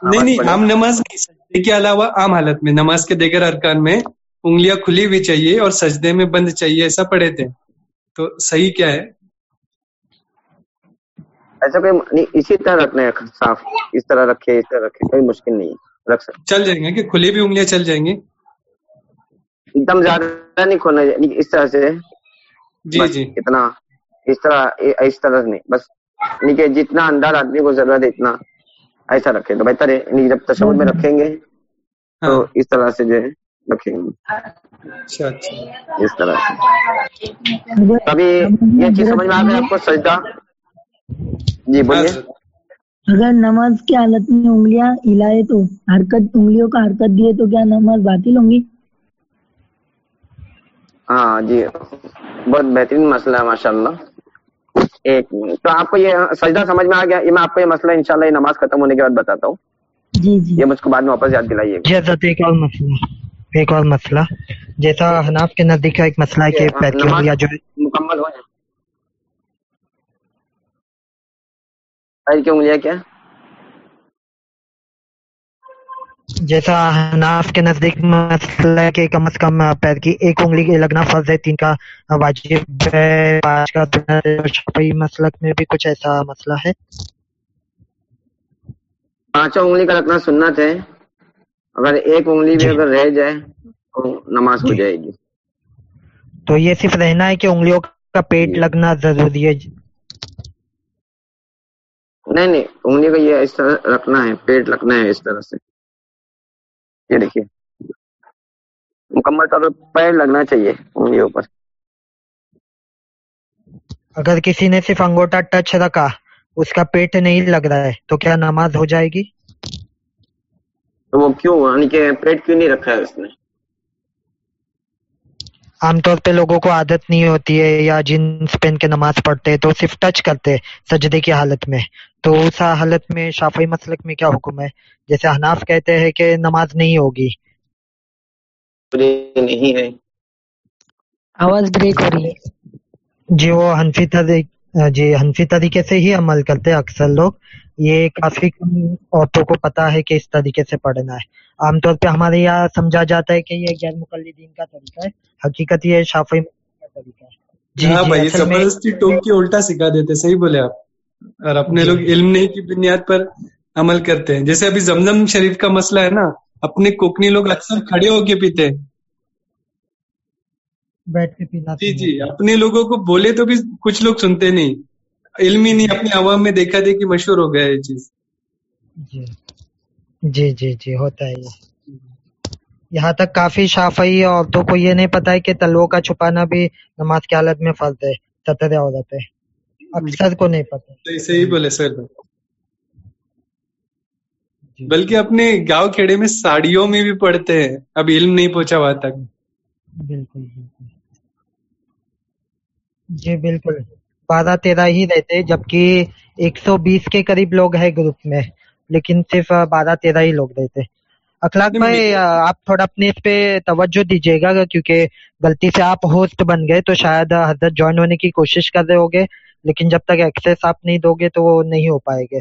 نہیں نہیں عام نماز سجدے کے علاوہ عام حالت میں نماز کے دیگر ارکان میں انگلیاں کھلی ہوئی چاہیے اور سجدے میں بند چاہیے ایسا پڑھے تھے۔ تو صحیح
کیا ہے؟ ایسا کوئی نہیں اسی طرح رکھنا ہے صاف اس طرح رکھے اس طرح رکھے کوئی مشکل نہیں رکھ
سکتے چل جائیں گے کہ کھلی بھی انگلیاں
چل جائیں گی؟ ایک دم زیادہ نہیں کھولنا
اس
طرح
سے
جی جی۔ اتنا اس طرح اس طرح نہیں بس نیچے کہ جتنا اندر آدمی کو ضرورت ہے اتنا ایسا رکھے تو بہتر ہے یعنی جب تشود میں رکھیں گے
تو
ہاں۔ اس طرح سے جو ہے
رکھیں گے۔
اچھا، اچھا۔ اس طرح سے۔ ابھی یہ چیز سمجھ میں آ گئی آپ
کو؟
سجدہ؟
جی
ہاں، بولیے۔ اگر نماز کی حالت میں انگلیاں ہلائے تو حرکت انگلیوں کا حرکت دیے تو کیا نماز
باطل ہوں گی؟ ہاں جی۔ بہت بہترین مسئلہ ہے ماشاء اللہ ایک منٹ۔ تو آپ کو یہ سجدہ سمجھ میں آ گیا؟ یہ میں آپ کو یہ مسئلہ انشاءاللہ یہ نماز
ختم ہونے
کے بعد بتاتا ہوں۔ جی جی۔ یہ
مجھ کو بعد میں واپس یاد دلائیے۔ جی حضرت ایک اور مسئلہ۔ ایک اور مسئلہ۔ جیسا حناف کے نزدیک
ایک
مسئلہ ہے کہ
جی، ہاں۔ پیٹرول جو مکمل ہو جائے۔
کیا؟ جیسا ناف کے نزدیک مسئلہ ہے کہ کم از کم پیر کی ایک انگلی کے لگنا فرض ہے تین کا واجب ہے پانچ کا مسلک میں بھی کچھ ایسا مسئلہ ہے۔ پانچوں انگلی کا
لگنا سنت ہے۔ اگر ایک انگلی بھی جی۔ اگر رہ
جائے
تو نماز ہو جی۔ جائے گی۔ تو
یہ صرف رہنا ہے کہ انگلیوں کا پیٹ جی۔
لگنا
ضروری ہے۔ نہیں
نہیں انگلی کا یہ اس طرح رکھنا ہے پیٹ لگنا ہے اس طرح سے۔ یہ دیکھیے۔ مکمل طور پر پیر لگنا چاہیے انگلیوں اوپر۔ اگر
کسی نے صرف انگوٹا ٹچ رکھا اس کا پیٹ نہیں لگ رہا ہے تو کیا نماز ہو جائے
گی؟ تو وہ کیوں؟ یعنی کہ پیٹ کیوں نہیں رکھا ہے
اس نے؟ عام طور پہ لوگوں کو عادت نہیں ہوتی ہے یا جنس پہن کے نماز پڑھتے تو صرف ٹچ کرتے سجدے کی حالت میں۔ تو اس حالت میں شافعی مسلک میں کیا حکم ہے؟ جیسے حناف کہتے ہیں کہ نماز نہیں
ہوگی۔ نہیں ہے۔
آواز بریک ہو رہی ہے۔
جی وہ حنفی جی حنفی طریقے سے ہی عمل کرتے اکثر لوگ۔ یہ کافی کم عورتوں کو پتا ہے کہ اس طریقے سے پڑھنا ہے۔ عام طور پہ ہمارے یہاں سمجھا جاتا ہے کہ یہ غیر مقلدین کا طریقہ ہے۔ حقیقت یہ شافعی کا طریقہ ہے۔ جی ہاں
جی،
بھائی
زبردستی
ٹوک کے
الٹا سکھا دیتے صحیح بولے آپ۔ اور اپنے لوگ جی۔ علم
نہیں
کی بنیاد پر عمل کرتے ہیں۔ جیسے ابھی زمزم شریف کا مسئلہ ہے نا اپنے کوکنی لوگ اکثر کھڑے ہو کے پیتے ہیں۔ بیٹھ کے
پینا جی جی
اپنے
لوگوں
کو
بولے
تو بھی کچھ لوگ سنتے نہیں۔ علم ہی نہیں اپنے عوام میں دیکھا دے کہ مشہور ہو گیا یہ چیز۔ جی۔ جی جی
جی ہوتا ہے یہاں تک کافی شافعی عورتوں کو یہ نہیں پتا ہے کہ تلو کا چھپانا بھی نماز کی حالت میں پھلتے ہو جاتے ہیں۔ اکثر کو نہیں پتا صحیح بولے سر۔ جی۔ بلکہ
اپنے گاؤں کھیڑے میں ساڑیوں
میں
بھی پڑھتے ہیں۔ اب علم نہیں پہنچا ہوا تک۔ بالکل جی بالکل۔ بارہ تیرہ ہی رہتے
جبکہ ایک سو بیس کے قریب لوگ ہیں گروپ میں لیکن صرف بارہ تیرہ ہی لوگ رہتے اخلاق بھائی آپ تھوڑا اپنے اس پہ توجہ دیجیے
گا
کیونکہ
غلطی
سے آپ ہوسٹ بن گئے تو شاید حضرت جوائن ہونے کی کوشش کر رہے ہوگے لیکن جب تک ایکسس آپ نہیں دو گے تو وہ نہیں ہو پائے گے۔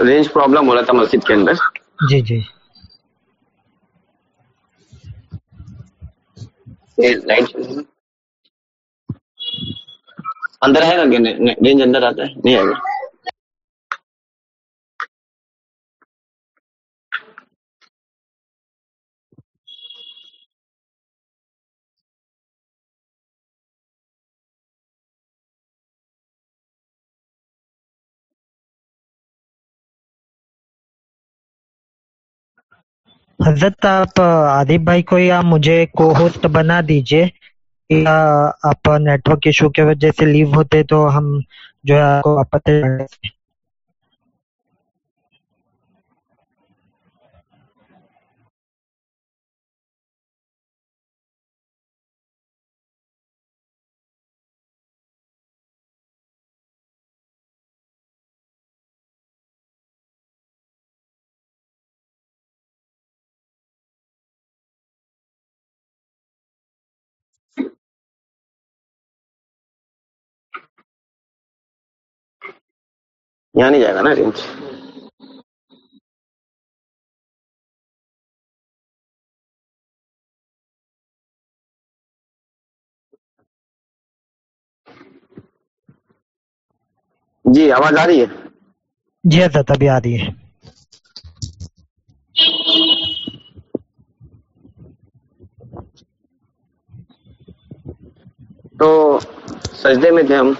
رینج پرابلم ہو رہا تھا مسجد کے اندر۔ جی
جی۔ لائٹ اندر ہے گا رینج اندر آتا ہے،
نہیں آئے
گا۔ حضرت آپ عادف بھائی کو یا مجھے کو ہوسٹ بنا دیجیے۔ آپ
نیٹ ورک ایشو کی وجہ سے لیو ہوتے تو ہم جو ہے آپ کو یہاں نہیں جائے گا نا رینج جی آواز آ رہی ہے؟ جی ادا
تبھی آ رہی ہے۔ تو سجدے میں تھے ہم۔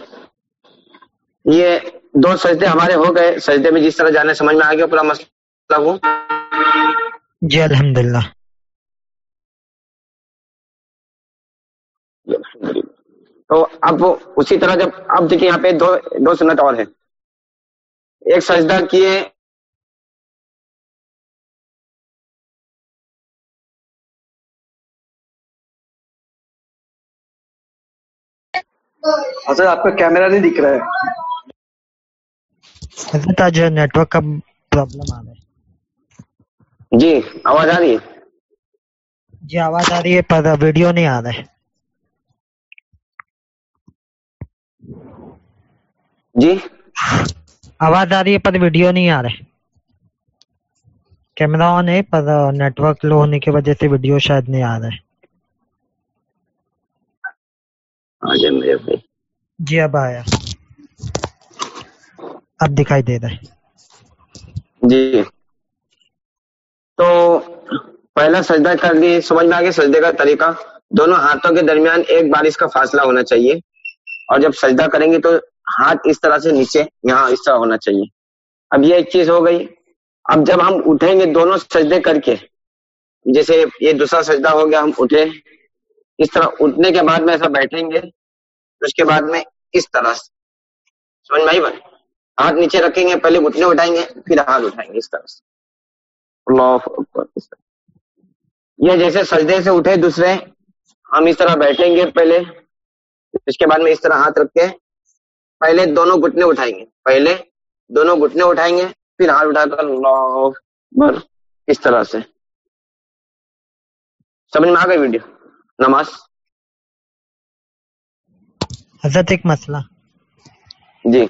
یہ
دو سجدے ہمارے ہو گئے سجدے
میں جس طرح جانے سمجھ میں آ گیا پورا مسئلہ وہ۔ جی الحمد للہ تو اب اسی طرح جب اب دیکھیں یہاں پہ
دو دو
سنت اور ہے ایک سجدہ کیے۔ حضرت آپ کا کیمرہ نہیں دکھ رہا ہے۔ حضرت جو نیٹ ورک
کا پرابلم آ رہا ہے۔ جی آواز
آ رہی ہے؟ جی آواز آ رہی ہے
پر ویڈیو نہیں آ رہا
ہے۔ جی؟ آواز آ رہی ہے پر ویڈیو نہیں آ رہا
ہے۔
کیمرہ آن ہے پر نیٹورک لو ہونے کی وجہ سے ویڈیو شاید نہیں آ رہا ہے۔ جی اب آیا۔ اب دکھائی دے رہا ہے۔ جی۔ تو
پہلا سجدہ کر دی،
سمجھ میں آگے سجدے کا طریقہ۔ دونوں ہاتھوں
کے درمیان ایک بار اس کا فاصلہ ہونا چاہیے۔ اور جب سجدہ کریں گے تو ہاتھ اس طرح سے نیچے یہاں اس طرح ہونا چاہیے۔ اب یہ ایک چیز ہو گئی۔ اب جب ہم اٹھیں گے دونوں سجدے کر کے، جیسے یہ دوسرا سجدہ ہو گیا، ہم اٹھے۔ اس طرح اٹھنے کے بعد میں ایسا بیٹھیں گے، اس کے بعد میں اس طرح سمجھ میں آئی بھائی ہاتھ نیچے رکھیں گے پہلے گھٹنے اٹھائیں گے پھر ہاتھ اٹھائیں گے اس طرح سے۔ اللہ یہ جیسے سجدے سے اٹھے دوسرے ہم اس طرح بیٹھیں گے پہلے اس کے بعد میں اس طرح ہاتھ رکھ کے پہلے دونوں گھٹنے اٹھائیں گے۔ پہلے دونوں گھٹنے اٹھائیں گے پھر ہاتھ اٹھا کر اللہ بر اس طرح سے۔ سمجھ میں آ گئی ویڈیو؟ نماز؟ حضرت ایک مسئلہ۔ جی۔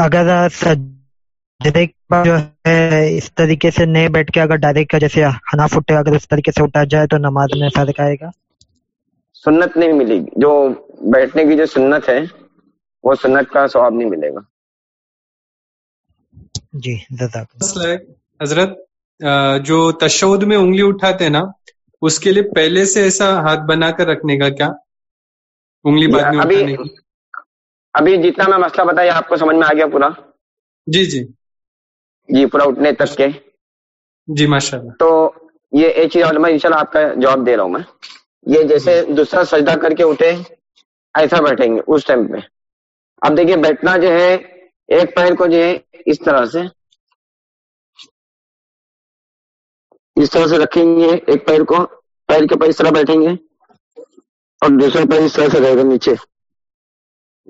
اگر
سجدے جو ہے
اس
طریقے سے نہیں بیٹھ کے اگر ڈائریکٹ جیسے حناف اٹھے اگر اس طریقے سے اٹھا جائے تو نماز میں فرق آئے گا؟ سنت نہیں ملے گی۔ جو
بیٹھنے کی جو سنت ہے وہ سنت کا سواب نہیں ملے گا۔ جی حضرت جو
تشود میں
انگلی اٹھاتے نا اس کے لیے پہلے سے ایسا ہاتھ بنا کر رکھنے کا کیا؟ انگلی بعد جی، میں ابھی جتنا میں مسئلہ بتایا
آپ
کو سمجھ
میں آ گیا پورا؟ جی جی۔ جی پورا اٹھنے تک کے۔
جی ماشاء
اللہ۔ تو یہ ایک چیز
اور میں
انشاءاللہ آپ کا جواب دے رہا ہوں میں۔ یہ جیسے دوسرا سجدہ کر کے اٹھے ایسا بیٹھیں گے اس ٹائم پہ۔ اب دیکھیے بیٹھنا جو ہے ایک پیر کو جو ہے اس طرح سے اس طرح سے رکھیں گے ایک پیر کو۔ پیر کے پیر اس طرح بیٹھیں گے اور دوسرے پیر اس طرح سے رہے گا نیچے۔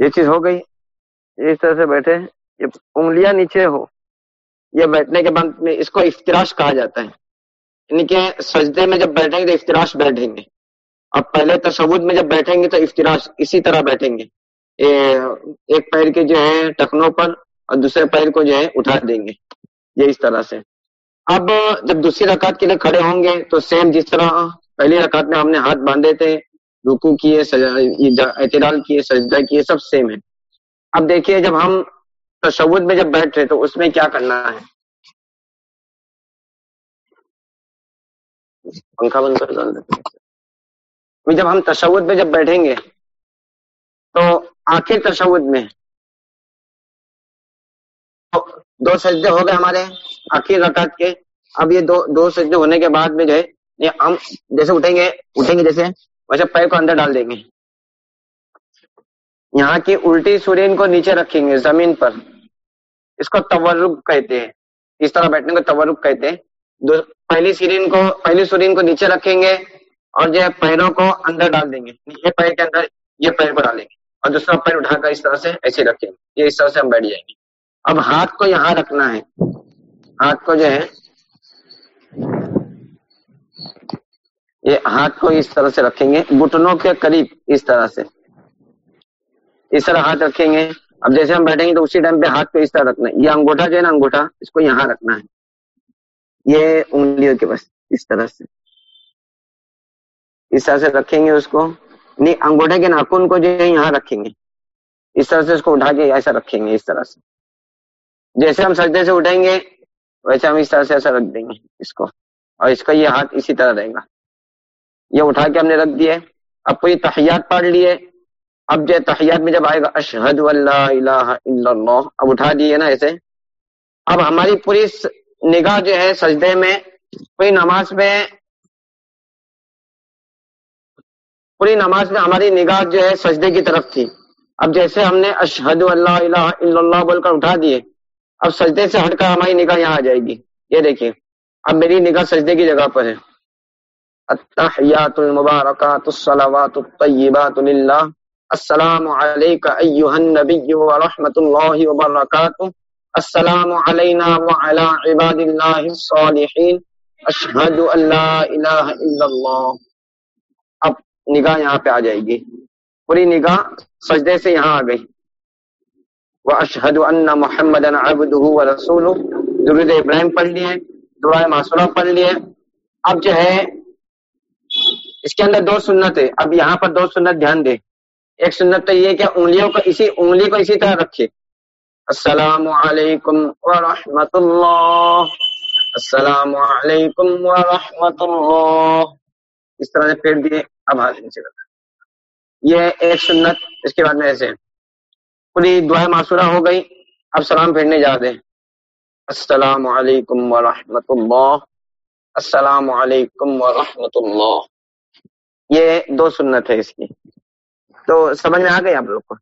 یہ چیز ہو گئی۔ اس طرح سے بیٹھے یہ انگلیاں نیچے ہو۔ یہ بیٹھنے کے بعد اس کو افتراش کہا جاتا ہے۔ یعنی کہ سجدے میں جب بیٹھیں گے تو افتراش بیٹھیں گے۔ اور پہلے تصود میں جب بیٹھیں گے تو افتراش اسی طرح بیٹھیں گے۔ ایک پیر کے جو ہے ٹکنوں پر اور دوسرے پیر کو جو ہے اٹھا دیں گے۔ یہ اس طرح سے۔ اب جب دوسری رکعت کے لیے کھڑے ہوں گے تو سیم جس طرح پہلی رکعت میں ہم نے ہاتھ باندھے تھے رکو کیے اعتدال کیے، سجدہ کیے، سب سیم ہے۔ اب دیکھیے، جب ہم تشود میں جب بیٹھ رہے تو اس میں کیا کرنا ہے؟ پنکھا بند کر جب ہم تشود میں جب بیٹھیں گے تو آخر تشود میں۔ دو سجدے ہو گئے ہمارے آخر رکعت کے۔ اب یہ دو دو سجدے ہونے کے بعد میں جو ہے، یہ ہم جیسے اٹھیں گے اٹھیں گے جیسے ویسے پیر کو اندر ڈال دیں گے۔ یہاں کی الٹی سورین کو نیچے رکھیں گے، زمین پر۔ اس کو تورک کہتے ہیں۔ اس طرح بیٹھنے کو تورک کہتے ہیں۔ پہلی سیرین کو، پہلی سورین کو نیچے رکھیں گے اور جو ہے پیروں کو اندر ڈال دیں گے۔ یہ پیر کے اندر، یہ پیر کو ڈالیں گے۔ اور دوسرا پیر اٹھا کر اس طرح سے ایسے رکھیں گے۔ یہ اس طرح سے ہم بیٹھ جائیں گے۔ اب ہاتھ کو یہاں رکھنا ہے۔ ہاتھ کو جو ہے یہ ہاتھ کو اس طرح سے رکھیں گے گٹنوں کے قریب اس طرح سے۔ اس طرح ہاتھ رکھیں گے۔ اب جیسے ہم بیٹھیں گے تو اسی ٹائم پہ ہاتھ کو اس طرح رکھنا ہے۔ یہ انگوٹھا جو ہے نا، انگوٹھا، اس کو یہاں رکھنا ہے۔ یہ انگلیوں کے بس، اس طرح سے۔ اس طرح سے رکھیں گے اس کو۔ نہیں، انگوٹھے کے ناخن کو جو ہے یہاں رکھیں گے۔ اس طرح سے اس کو اٹھا کے ایسا رکھیں گے، اس طرح سے۔ جیسے ہم سجدے سے اٹھیں گے، ویسے ہم اس طرح سے ایسا رکھ دیں گے اس کو۔ اور اس کا یہ ہاتھ اسی طرح رہے گا۔ یہ اٹھا کے ہم نے رکھ دیے۔ اب کوئی تحیات پڑھ لیے۔ اب جو تحیات میں جب آئے گا اشہد اللہ الہ الا اللہ۔ اب اٹھا دیے نا ایسے اب ہماری پوری نگاہ جو ہے سجدے میں، پوری نماز میں، پوری نماز میں ہماری نگاہ جو ہے سجدے کی طرف تھی۔ اب جیسے ہم نے اشہد اللہ الہ الا اللہ بول کر اٹھا دیے، اب سجدے سے ہٹ کر ہماری نگاہ یہاں آ جائے گی۔ یہ دیکھیے۔ اب میری نگاہ سجدے کی جگہ پر ہے۔ التحیات المبارکات الصلوات الطیبات للہ السلام علیکہ ایوہ النبی ورحمت اللہ وبرکاتہ السلام علینا وعلا عباد اللہ الصالحین اشہد ان لا الہ الا اللہ اب نگاہ یہاں پہ آ جائے گی۔ پوری نگاہ سجدے سے یہاں آ گئی۔ واشهد ان محمد عبده ورسوله۔ درود ابراہیم پڑھ لیے، دعائے معصورہ پڑھ لیے۔ اب جو ہے اس کے اندر دو سنت ہے اب یہاں پر دو سنت دھیان دے۔ ایک سنت تو یہ کہ انگلیوں کو اسی انگلی کو اسی طرح رکھے۔ السلام علیکم ورحمۃ اللہ۔ السلام علیکم ورحمۃ اللہ۔ اس طرح سے پھیر دیے۔ اب ہاتھ نیچے رکھا۔ یہ ایک سنت۔ اس کے بعد میں ایسے۔ پوری دعا معصورہ ہو گئی۔ اب سلام پھیرنے جا دیں السلام علیکم ورحمۃ اللہ۔ السلام علیکم ورحمۃ اللہ۔ یہ دو سنت ہے اس کی۔ تو سمجھ میں آ گئی آپ لوگ کو؟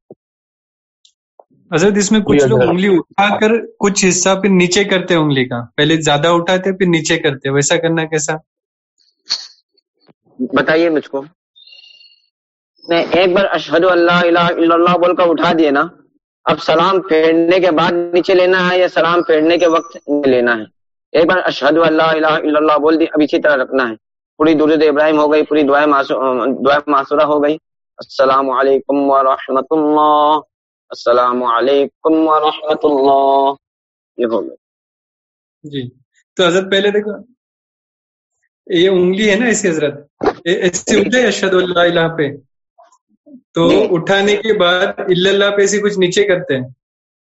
حضرت اس میں کچھ لوگ انگلی اٹھا کر کچھ حصہ پھر نیچے کرتے انگلی کا۔ پہلے زیادہ اٹھاتے پھر نیچے کرتے۔ ویسا کرنا کیسا؟
بتائیے مجھ کو۔ میں ایک بار اشہد اللہ الہ الا اللہ بول کر اٹھا دیے نا۔ اب سلام پھیرنے کے بعد نیچے لینا ہے یا سلام پھیرنے کے وقت لینا ہے؟ ایک بار اشہد اللہ الہ الا اللہ بول دی اب اسی طرح رکھنا ہے۔ پوری درود ابراہیم ہو گئی پوری دعائیں معصورہ ہو گئی۔ السلام علیکم ورحمۃ اللہ السلام علیکم ورحمۃ اللہ یہ ہو گیا۔
جی۔ تو حضرت پہلے دیکھو یہ انگلی ہے نا ایسی حضرت؟ اٹھے اشد اللہ الہ پہ۔ تو اٹھانے کے بعد اللہ پہ ایسے کچھ نیچے کرتے ہیں۔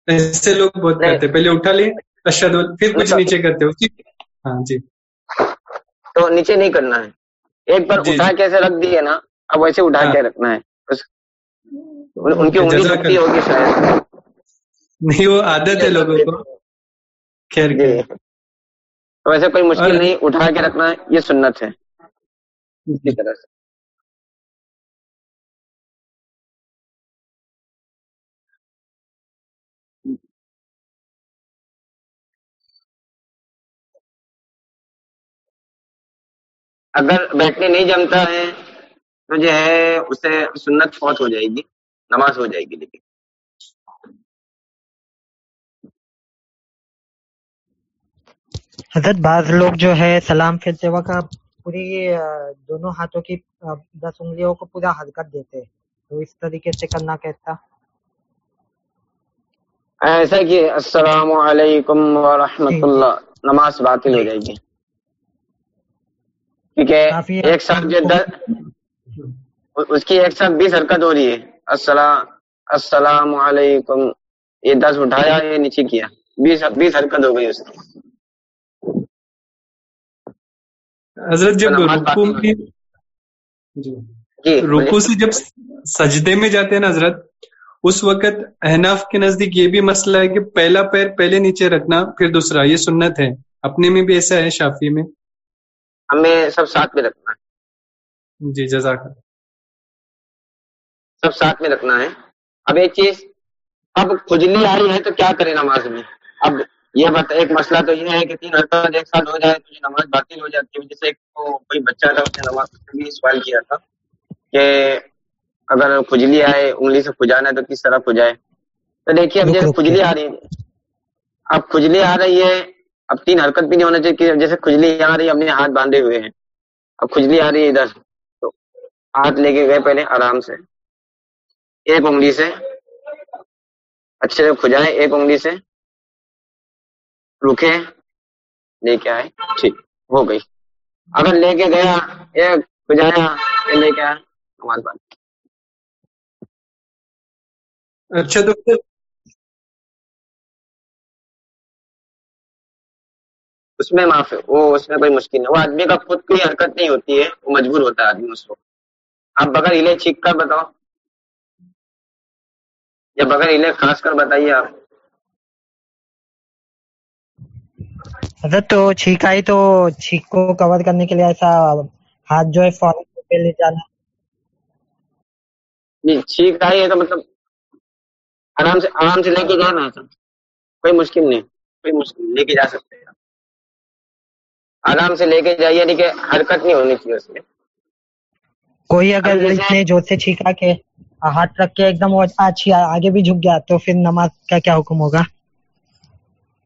ایسے لوگ بہت کرتے پہلے اٹھا لیں اشد پھر کچھ نیچے کرتے ہاں جی۔
تو نیچے نہیں کرنا ہے۔ ایک بار اٹھا کے ایسے رکھ دیے نا اب ویسے اٹھا کے رکھنا ہے۔ ان کی انگلی دکھتی ہوگی شاید۔
نہیں وہ عادت ہے لوگوں کو۔ خیر
ویسے کوئی مشکل نہیں اٹھا کے رکھنا ہے یہ سنت ہے۔ اسی طرح سے۔ اگر بیٹھنے نہیں جمتا ہے تو جو ہے اسے سنت فوت ہو جائے گی نماز ہو جائے گی لیکن۔
حضرت بعض لوگ جو ہے سلام پھیرتے وقت پوری دونوں ہاتھوں کی دس انگلیوں کو پورا حرکت دیتے۔ تو اس طریقے سے کرنا کیسا؟
ایسا کہ السلام علیکم ورحمۃ اللہ نماز باطل ہو جی۔ جائے گی۔ کیونکہ ایک ساتھ جو اس کی ایک ساتھ بیس حرکت ہو رہی ہے۔ السلام السلام علیکم۔ یہ دس اٹھایا یہ نیچے کیا۔ بیس بیس حرکت ہو گئی اس کی۔
حضرت جب رکو میں جی۔
جی
رکو سے جب سجدے میں جاتے ہیں نا حضرت اس وقت احناف کے نزدیک یہ بھی مسئلہ ہے کہ پہلا پیر پہلے نیچے رکھنا پھر دوسرا۔ یہ سنت ہے۔ اپنے میں بھی ایسا ہے شافی میں۔
ہمیں سب ساتھ میں رکھنا ہے۔
جی جزاک
سب ساتھ میں رکھنا ہے۔ اب ایک چیز اب کھجلی آ رہی ہے تو کیا کرے نماز میں؟ اب یہ بتا ایک مسئلہ تو یہ ہے کہ تین حرکت ایک ساتھ ہو جائے تو یہ نماز باطل ہو جاتی ہے۔ جیسے کوئی بچہ تھا اس نے نماز سے بھی سوال کیا تھا کہ اگر کھجلی آئے انگلی سے کھجانا ہے تو کس طرح کھجائے؟ تو دیکھیے اب جیسے کھجلی آ رہی ہے۔ اب کھجلی آ رہی ہے اب تین حرکت بھی نہیں ہونا چاہیے کہ جیسے کھجلی آ رہی ہے اپنے ہاتھ باندھے ہوئے ہیں۔ اب کھجلی آ رہی ہے ادھر تو ہاتھ لے کے گئے پہلے آرام سے۔ ایک انگلی سے اچھے سے کھجائے ایک انگلی سے رکے لے کے آئے ٹھیک۔ ہو گئی۔ اگر لے کے گیا ایک کھجایا لے کے آیا نماز بند
اچھا تو
اس میں معاف ہے۔ وہ اس میں کوئی مشکل نہیں۔ وہ آدمی کا خود کی حرکت نہیں ہوتی ہے۔ وہ مجبور ہوتا ہے آدمی اس کو آپ بغیر ہلے چھینک کر بتاؤ۔ یا بغیر ہلے خاص کر بتائیے آپ۔
حضرت تو چھینک آئی تو چھینک کو کور کرنے کے لیے ایسا ہاتھ جو ہے فوراً پہ لے جانا۔
جی چھینک آئی ہے تو مطلب آرام سے آرام سے لے کے جانا ہے۔ کوئی مشکل نہیں۔ کوئی مشکل لے کے جا سکتے ہیں۔ آرام سے لے کے جائیے نہیں کہ حرکت نہیں ہونی چاہیے اس میں۔
کوئی اگر
جیسے
اتنے زور سے چھینکا کے ہاتھ رکھ کے ایک دم وہ آچھی آگے بھی جھک گیا تو پھر نماز کا کیا حکم ہوگا؟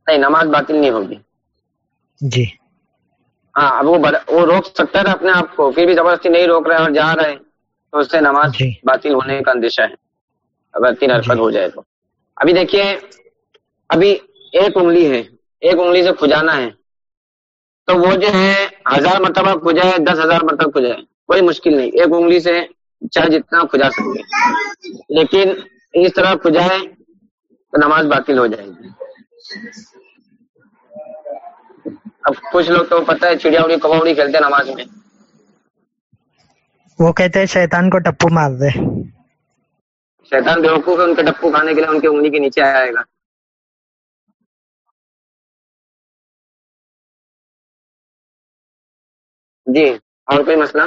نہیں نماز باطل نہیں ہوگی۔
جی۔
ہاں اب وہ روک سکتا تھا اپنے آپ کو پھر بھی زبردستی نہیں روک رہے اور جا رہے تو اس سے نماز
جی۔
باطل ہونے کا اندیشہ ہے۔ اگر تین حرکت
جی
ہو جائے تو۔ ابھی دیکھیے ابھی ایک انگلی ہے۔ ایک انگلی سے کھجانا ہے۔ تو وہ جو ہے ہزار مرتبہ کھجائے دس ہزار مرتبہ کھجائے کوئی مشکل نہیں۔ ایک انگلی سے چاہے جتنا کھجا سکتے لیکن اس طرح کھجائے تو نماز باطل ہو جائے گی۔ اب کچھ لوگ تو پتہ ہے چڑیا اڑی کباڑی کھیلتے ہیں نماز میں۔
وہ کہتے ہیں شیطان کو ٹپو مار دے۔
شیطان بیوقوف ہے ان کے ڈپو کھانے کے لیے ان کے انگلی کے نیچے آئے گا۔ جی اور کوئی مسئلہ؟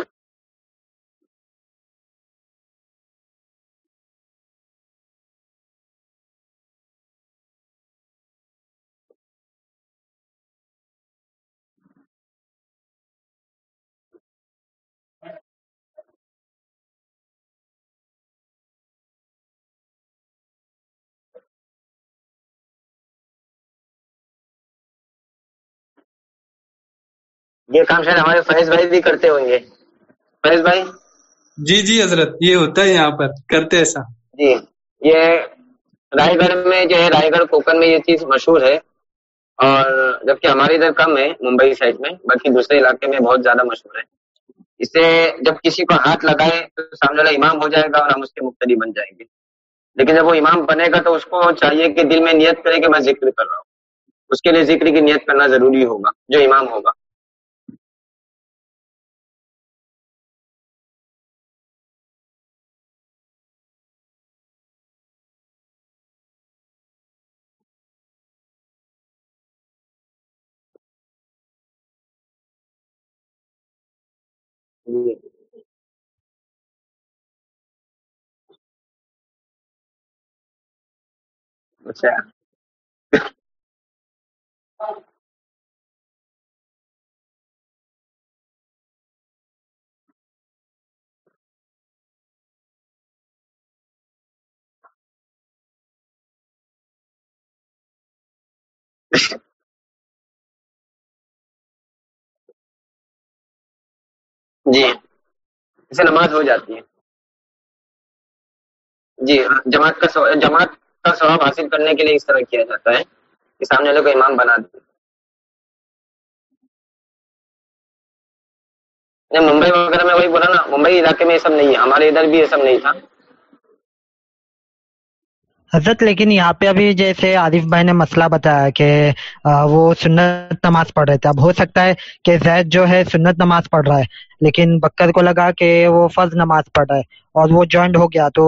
یہ کام شاید ہمارے فیض بھائی بھی کرتے ہوں گے۔ فیض بھائی؟
جی جی حضرت یہ ہوتا ہے یہاں پر کرتے ایسا۔
جی یہ رائے گڑھ میں جو ہے رائے گڑھ کوکن میں یہ چیز مشہور ہے۔ اور جبکہ ہمارے ادھر کم ہے ممبئی سائڈ میں باقی دوسرے علاقے میں بہت زیادہ مشہور ہے۔ اس سے جب کسی کو ہاتھ لگائے تو سامنے والا امام ہو جائے گا اور ہم اس کے مقتدی بن جائیں گے۔ لیکن جب وہ امام بنے گا تو اس کو چاہیے کہ دل میں نیت کرے کہ میں ذکر کر رہا ہوں۔ اس کے لیے ذکر کی نیت کرنا ضروری ہوگا جو امام ہوگا۔ What's جی۔ اسے نماز ہو جاتی ہے۔ جی جماعت کا جماعت کا ثواب حاصل کرنے کے لیے اس طرح کیا جاتا ہے کہ سامنے والے کو امام بنا دیا۔ ممبئی وغیرہ میں وہی بولا نا، ممبئی علاقے میں یہ سب نہیں ہے، ہمارے ادھر بھی یہ سب نہیں تھا۔
حضرت لیکن یہاں پہ ابھی جیسے عارف بھائی نے مسئلہ بتایا کہ وہ سنت نماز پڑھ رہے تھے۔ اب ہو سکتا ہے کہ زید جو ہے سنت نماز پڑھ رہا ہے لیکن بکر کو لگا کہ وہ فرض نماز پڑھ رہا ہے اور وہ جوائنٹ ہو گیا۔ تو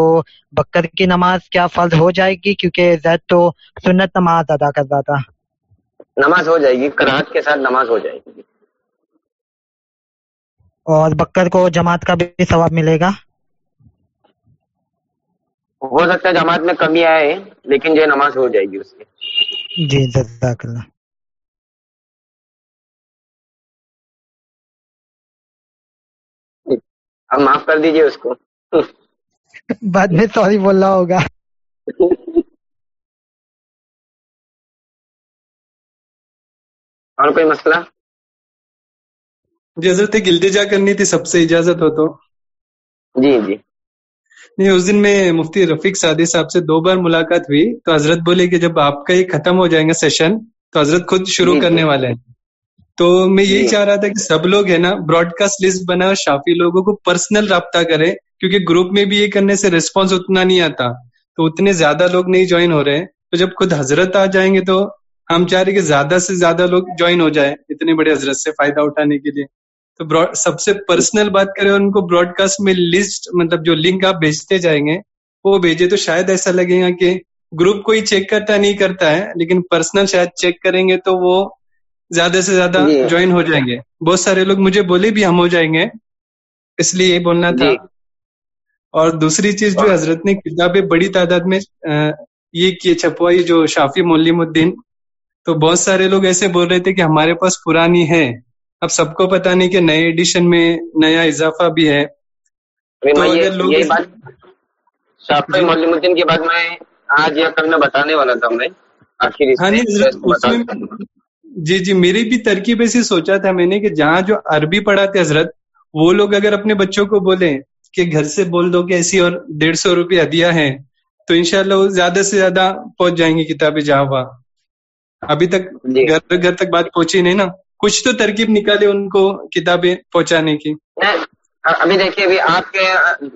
بکر کی نماز کیا فرض ہو جائے گی؟ کیونکہ زید تو سنت نماز ادا کر رہا تھا۔
نماز ہو جائے گی کراہت کے ساتھ نماز ہو جائے گی۔
اور بکر کو جماعت کا بھی ثواب ملے گا؟
ہو سکتا ہے جماعت میں کمی آئے لیکن جو نماز ہو جائے گی اس کی۔
جی جزاک اللہ۔
اب معاف کر دیجیے اس کو۔
بعد میں سوری بولنا ہوگا۔
اور کوئی مسئلہ؟
جی حضرت التجا کرنی تھی سب سے اجازت ہو تو۔
جی جی۔
نہیں اس دن میں مفتی رفیق سعدی صاحب سے دو بار ملاقات ہوئی۔ تو حضرت بولے کہ جب آپ کا یہ ختم ہو جائے گا سیشن تو حضرت خود شروع
جی، جی۔
کرنے والے ہیں۔ تو میں یہی
جی۔
چاہ رہا تھا کہ سب لوگ ہے نا براڈ کاسٹ لسٹ بنا اور شافی لوگوں کو پرسنل رابطہ کرے کیونکہ گروپ میں بھی یہ کرنے سے ریسپانس اتنا نہیں آتا۔ تو اتنے زیادہ لوگ نہیں جوائن ہو رہے۔ تو جب خود حضرت آ جائیں گے تو ہم چاہ رہے کہ زیادہ سے زیادہ لوگ جوائن ہو جائے اتنے بڑے حضرت سے فائدہ اٹھانے کے لیے۔ تو سب سے پرسنل بات کریں ان کو براڈ کاسٹ میں لسٹ مطلب جو لنک آپ بھیجتے جائیں گے وہ بھیجے تو شاید ایسا لگے گا کہ گروپ کوئی چیک کرتا نہیں کرتا ہے لیکن پرسنل شاید چیک کریں گے تو وہ زیادہ سے زیادہ
جی۔
جوائن ہو جائیں گے بہت سارے لوگ مجھے بولے بھی ہم ہو جائیں گے اس لیے یہ بولنا تھا
جی۔
اور دوسری چیز جو حضرت نے کتابیں بڑی تعداد میں یہ کی چھپوائی جو شافی مولم الدین تو بہت سارے لوگ ایسے بول رہے تھے کہ ہمارے پاس پرانی ہے اب سب کو پتا نہیں کہ نئے ایڈیشن میں نیا اضافہ بھی ہے۔ جی۔
معلم الدین کی بات میں آج یا کل میں بتانے والا تھا میں آخر اس میں
نہیں حضرت
بتا
اس میں جی جی میری بھی ترکیب ایسی سوچا تھا میں نے کہ جہاں جو عربی پڑھاتے حضرت وہ لوگ اگر اپنے بچوں کو بولیں کہ گھر سے بول دو کہ ایسی اور ڈیڑھ سو روپیہ دیا ہے تو انشاءاللہ وہ زیادہ سے زیادہ پہنچ جائیں گی کتابیں جہاں وہاں۔ ابھی تک
جی۔
گھر گھر تک بات پہنچی نہیں نا۔ کچھ تو ترکیب نکالے ان کو کتابیں پہنچانے کی۔
ابھی دیکھیے ابھی آپ کے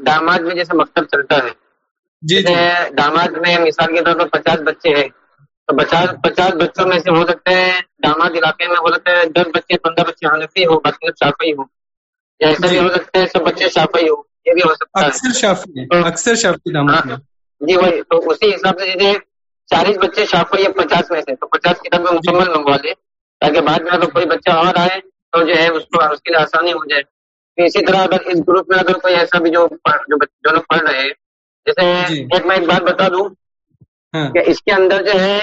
داماد میں جیسے مکتب چلتا ہے
جی جی۔
داماد میں مثال کے طور پر پچاس بچے ہیں تو پچاس پچاس بچوں میں سے ہو سکتے ہیں داماد علاقے میں ہو سکتے ہیں دس بچے پندرہ بچے حنفی ہو باقی سب شافعی ہو۔ یا ایسا بھی
جی۔
ہو سکتا ہے سب بچے شافعی ہو یہ بھی ہو سکتا ہے۔
اکثر شافی شافی میں۔
جی وہی تو اسی حساب سے جیسے چالیس بچے شافعی ہے پچاس میں سے تو پچاس کتابیں مکمل منگوا لے تاکہ بعد میں اگر کوئی بچہ اور آئے تو جو ہے اس کو اس کے لیے آسانی ہو جائے۔ اسی طرح اگر اس گروپ میں اگر کوئی ایسا بھی جو جو لوگ پڑھ رہے ہیں جیسے
جی۔
ایک میں ایک بات بتا دوں
ہاں۔
کہ اس کے اندر جو ہے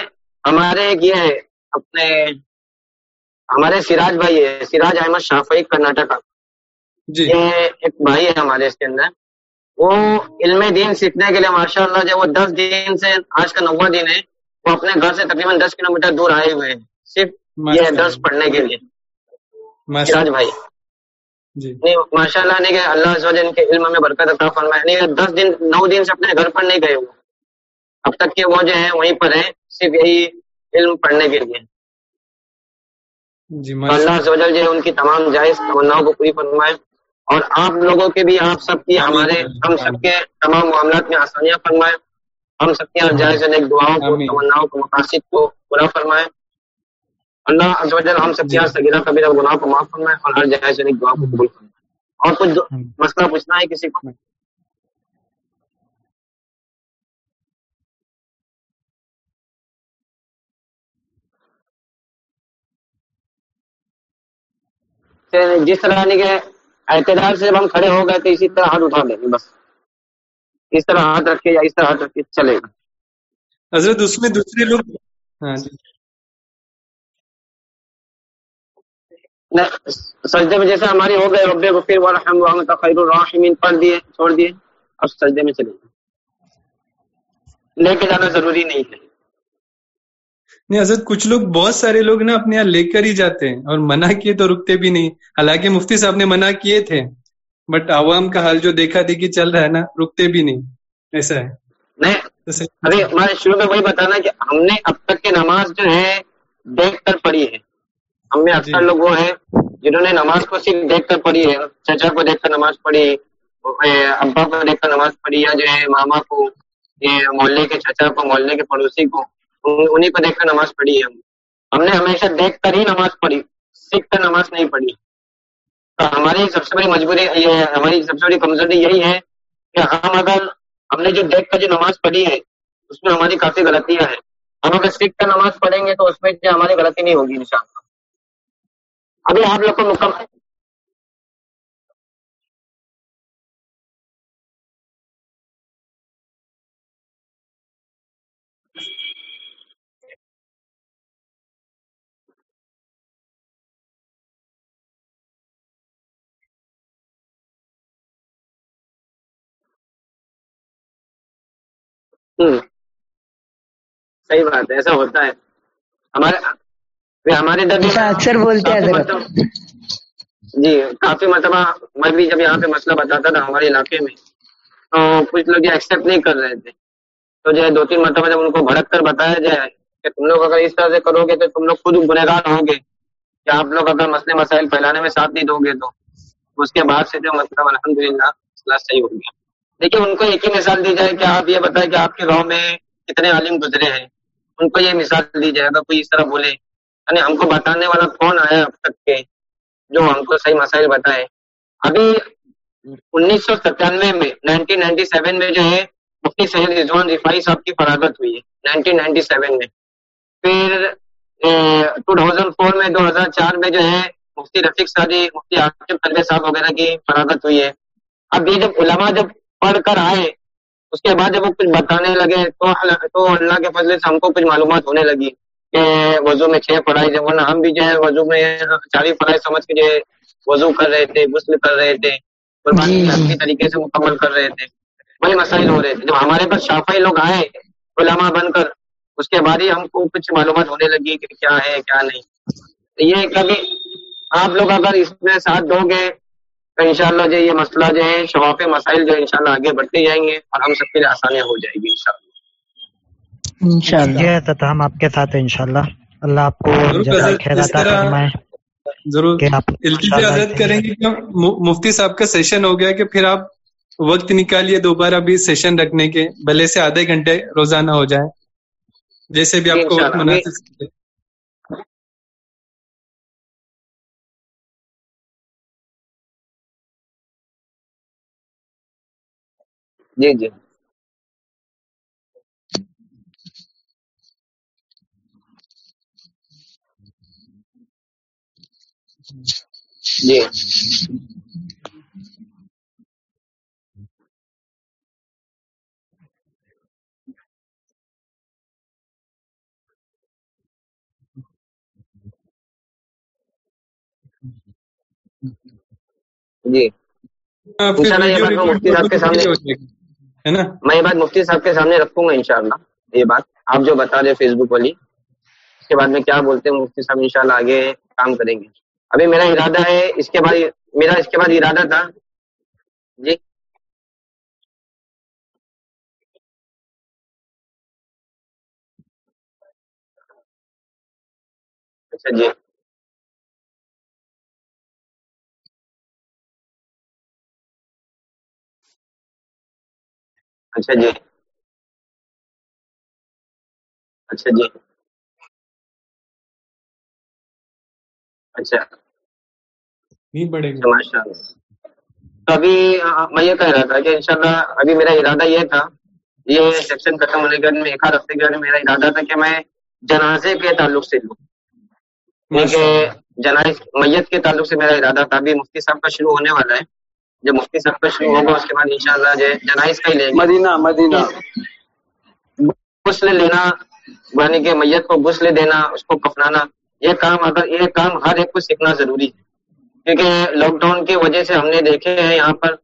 ہمارے ایک یہ ہے اپنے ہمارے سراج بھائی ہے سراج احمد شافعی کرناٹک۔ کا
جی۔
یہ ایک بھائی ہے ہمارے اس کے اندر۔ وہ علم دین سیکھنے کے لیے ماشاء اللہ جو وہ دس دن سے آج کا نواں دن ہے وہ اپنے گھر سے تقریباً دس کلو میٹر دور آئے ہوئے ہیں۔ صرف یہ درس پڑھنے کے لیے۔
ماشاء
سراج
اللہ
بھائی نہیں ماشاء اللہ نہیں کہ اللہ کے علم میں برکت عطا فرمائے۔ نہیں دس دن نو دن سے اپنے گھر پر نہیں گئے وہ اب تک کہ وہ جو ہے وہیں پر ہیں صرف یہی علم پڑھنے کے لیے۔
جی
اللہ عز و جل جو ہے ان کی تمام جائز تمناؤں کو پوری فرمائے۔ اور آپ لوگوں کے بھی آپ سب کی۔ ہمارے ہم سب کے تمام معاملات میں آسانیاں فرمائے۔ ہم سب کی جائز نیک دعاؤں کو۔ تمناؤں کو مقاصد کو پورا فرمائے۔ اللہ عز و جل ہم سب کی۔ ہر سگیرہ کبیرہ گناہ کو معاف فرمائے اور ہر جائز نیک دعا کو قبول فرمائے اور کچھ۔ مسئلہ پوچھنا ہے کسی کو کہ جس طرح یعنی کہ اعتدال سے جب ہم کھڑے ہو گئے تو اسی طرح ہاتھ اٹھا دیں گے بس اس طرح ہاتھ رکھ کے یا اس طرح ہاتھ رکھ کے چلے گا
حضرت اس میں دوسرے لوگ ہاں جی
سجدے میں جیسے ہماری ہو گئے ربے غفیر ورحم وانت خیر الرحمین پڑھ دیے چھوڑ دیے اب سجدے میں چلے گئے لے کے جانا ضروری نہیں ہے۔
نہیں حضرت کچھ لوگ بہت سارے لوگ نا اپنے یہاں لے کر ہی جاتے ہیں اور منع کیے تو رکتے بھی نہیں۔ حالانکہ مفتی صاحب نے منع کیے تھے بٹ عوام کا حال جو دیکھا دیکھی چل رہا ہے نا رکتے بھی نہیں۔ ایسا ہے۔
نہیں
ابھی ہمارے
شروع میں وہی بتانا کہ ہم نے اب تک کی نماز جو ہے دیکھ کر پڑھی ہے۔ ہم میں جی۔ اکثر
لوگ
وہ ہیں جنہوں نے نماز کو صرف دیکھ کر پڑھی ہے چچا کو دیکھ کر نماز پڑھی ابا کو دیکھ کر نماز پڑھی یا جو ہے ماما کو یہ محلے کے چچا کو محلے کے پڑوسی کو انہیں کو دیکھ کر نماز پڑھی ہے ہم۔ نے ہمیشہ دیکھ کر ہی نماز پڑھی سیکھ کر نماز نہیں پڑھی۔ تو ہماری سب سے بڑی مجبوری یہ ہماری سب سے بڑی کمزوری یہی ہے کہ ہم اگر ہم نے جو دیکھ کر جو نماز پڑھی ہے اس میں ہماری کافی غلطیاں ہیں۔ ہم اگر سیکھ کر نماز پڑھیں گے تو اس میں ہماری غلطی نہیں ہوگی انشاءاللہ۔ ابھی آپ لوگ کو مکمل صحیح بات ہے ایسا ہوتا ہے۔ ہمارے ہمارے اکثر
بولتے ہیں جی کافی
مرتبہ
میں
بھی جب یہاں پہ مسئلہ بتاتا تھا ہمارے علاقے میں تو کچھ لوگ یہ ایکسپٹ نہیں کر رہے تھے۔ تو جو ہے دو تین مرتبہ جب ان کو بھڑک کر بتایا جائے کہ تم لوگ اگر اس طرح سے کرو گے تو تم لوگ خود گنہگار ہوں گے کہ آپ لوگ اگر مسئلے مسائل پھیلانے میں ساتھ نہیں دو گے تو۔ اس کے بعد سے جو مطلب الحمد للہ مسئلہ صحیح ہو گیا۔ دیکھیے ان کو ایک ہی مثال دی جائے کہ آپ یہ بتائیں کہ آپ کے گاؤں میں کتنے عالم گزرے ہیں۔ ان کو یہ مثال دی جائے اگر کوئی اس طرح بولے یعنی ہم کو بتانے والا کون آیا اب تک کے جو ہم کو صحیح مسائل بتائے؟ ابھی انیس سو ستانوے میں، نائنٹین نائنٹی سیون میں جو ہے، مفتی سید رضوان رفائی صاحب کی فراغت ہوئی ہے، نائنٹین نائنٹی سیون میں۔ پھر ٹو تھاؤزینڈ فور میں، دو ہزار چار میں جو ہے، مفتی رفیق سادی، مفتی آصف طلبے صاحب وغیرہ کی فراغت ہوئی ہے۔ اب یہ جب علماء جب پڑھ کر آئے، اس کے بعد جب وہ کچھ بتانے لگے تو اللہ کے فضل سے ہم کو کچھ معلومات ہونے لگی۔ کہ وضو میں چھ فرائض ہیں ورنہ ہم بھی جو ہے وضو میں چار فرائض
سمجھ کے
جو ہے وضو کر رہے تھے غسل کر رہے تھے قربانی جی، جی۔ طریقے سے مکمل کر رہے تھے بڑے مسائل ہو رہے تھے۔ جب ہمارے پاس شافائی لوگ آئے علماء بن کر اس کے بعد ہی ہم کو کچھ معلومات ہونے لگی کہ کیا ہے کیا نہیں۔ یہ کبھی آپ لوگ اگر اس میں ساتھ دو گے تو ان شاء اللہ جو یہ
مسئلہ
جو ہے شفاف مسائل جو ان شاء اللہ آگے
بڑھتے
جائیں
گے
اور
ہم
سب
کے
لیے
آسانیاں
ہو جائے
گی
ان
شاء اللہ انشاءاللہ۔ یہ ہم آپ کے ساتھ ان انشاءاللہ۔ اللہ آپ کو فرمائے ضرور۔ التجا کریں گے۔ مفتی صاحب کا سیشن ہو گیا کہ پھر آپ وقت نکالیے دوبارہ بھی
سیشن
رکھنے کے
بھلے سے آدھے گھنٹے
روزانہ ہو
جائے جیسے
بھی
آپ کو
وقت
مناسب جی جی۔ جی۔
جی۔ سامنے میں یہ
بات مفتی صاحب کے سامنے رکھوں گا انشاءاللہ یہ بات۔ آپ جو بتا رہے فیس بک والی اس کے بعد میں کیا بولتے ہیں مفتی صاحب انشاءاللہ آگے کام کریں گے۔ ابھی میرا ارادہ ہے، اس کے بعد، میرا اس کے بعد ارادہ تھا۔ جی۔ اچھا جی۔ اچھا
جی۔ اچھا
جی۔ اچھا۔ پڑے پڑھیں گے۔ تو ابھی میں یہ کہہ رہا تھا کہ انشاءاللہ ابھی میرا ارادہ یہ تھا یہ سیکشن ختم ہونے کے میں ایک آدھ ہفتے کے میرا ارادہ تھا کہ میں جنازے کے تعلق سے لوں۔
کیونکہ
جناز میت کے تعلق سے میرا ارادہ تھا۔ ابھی مفتی صاحب کا شروع ہونے والا ہے۔ جب مفتی صاحب کا شروع ہوگا اس کے بعد انشاءاللہ جناز کا ہی لیں مدینہ مدینہ۔
غسل لینا
یعنی کہ میت کو غسل دینا اس کو کفنانا یہ کام اگر یہ کام ہر ایک کو سیکھنا ضروری ہے۔ کیونکہ لاک ڈاؤن کی وجہ سے ہم نے دیکھے ہیں یہاں پر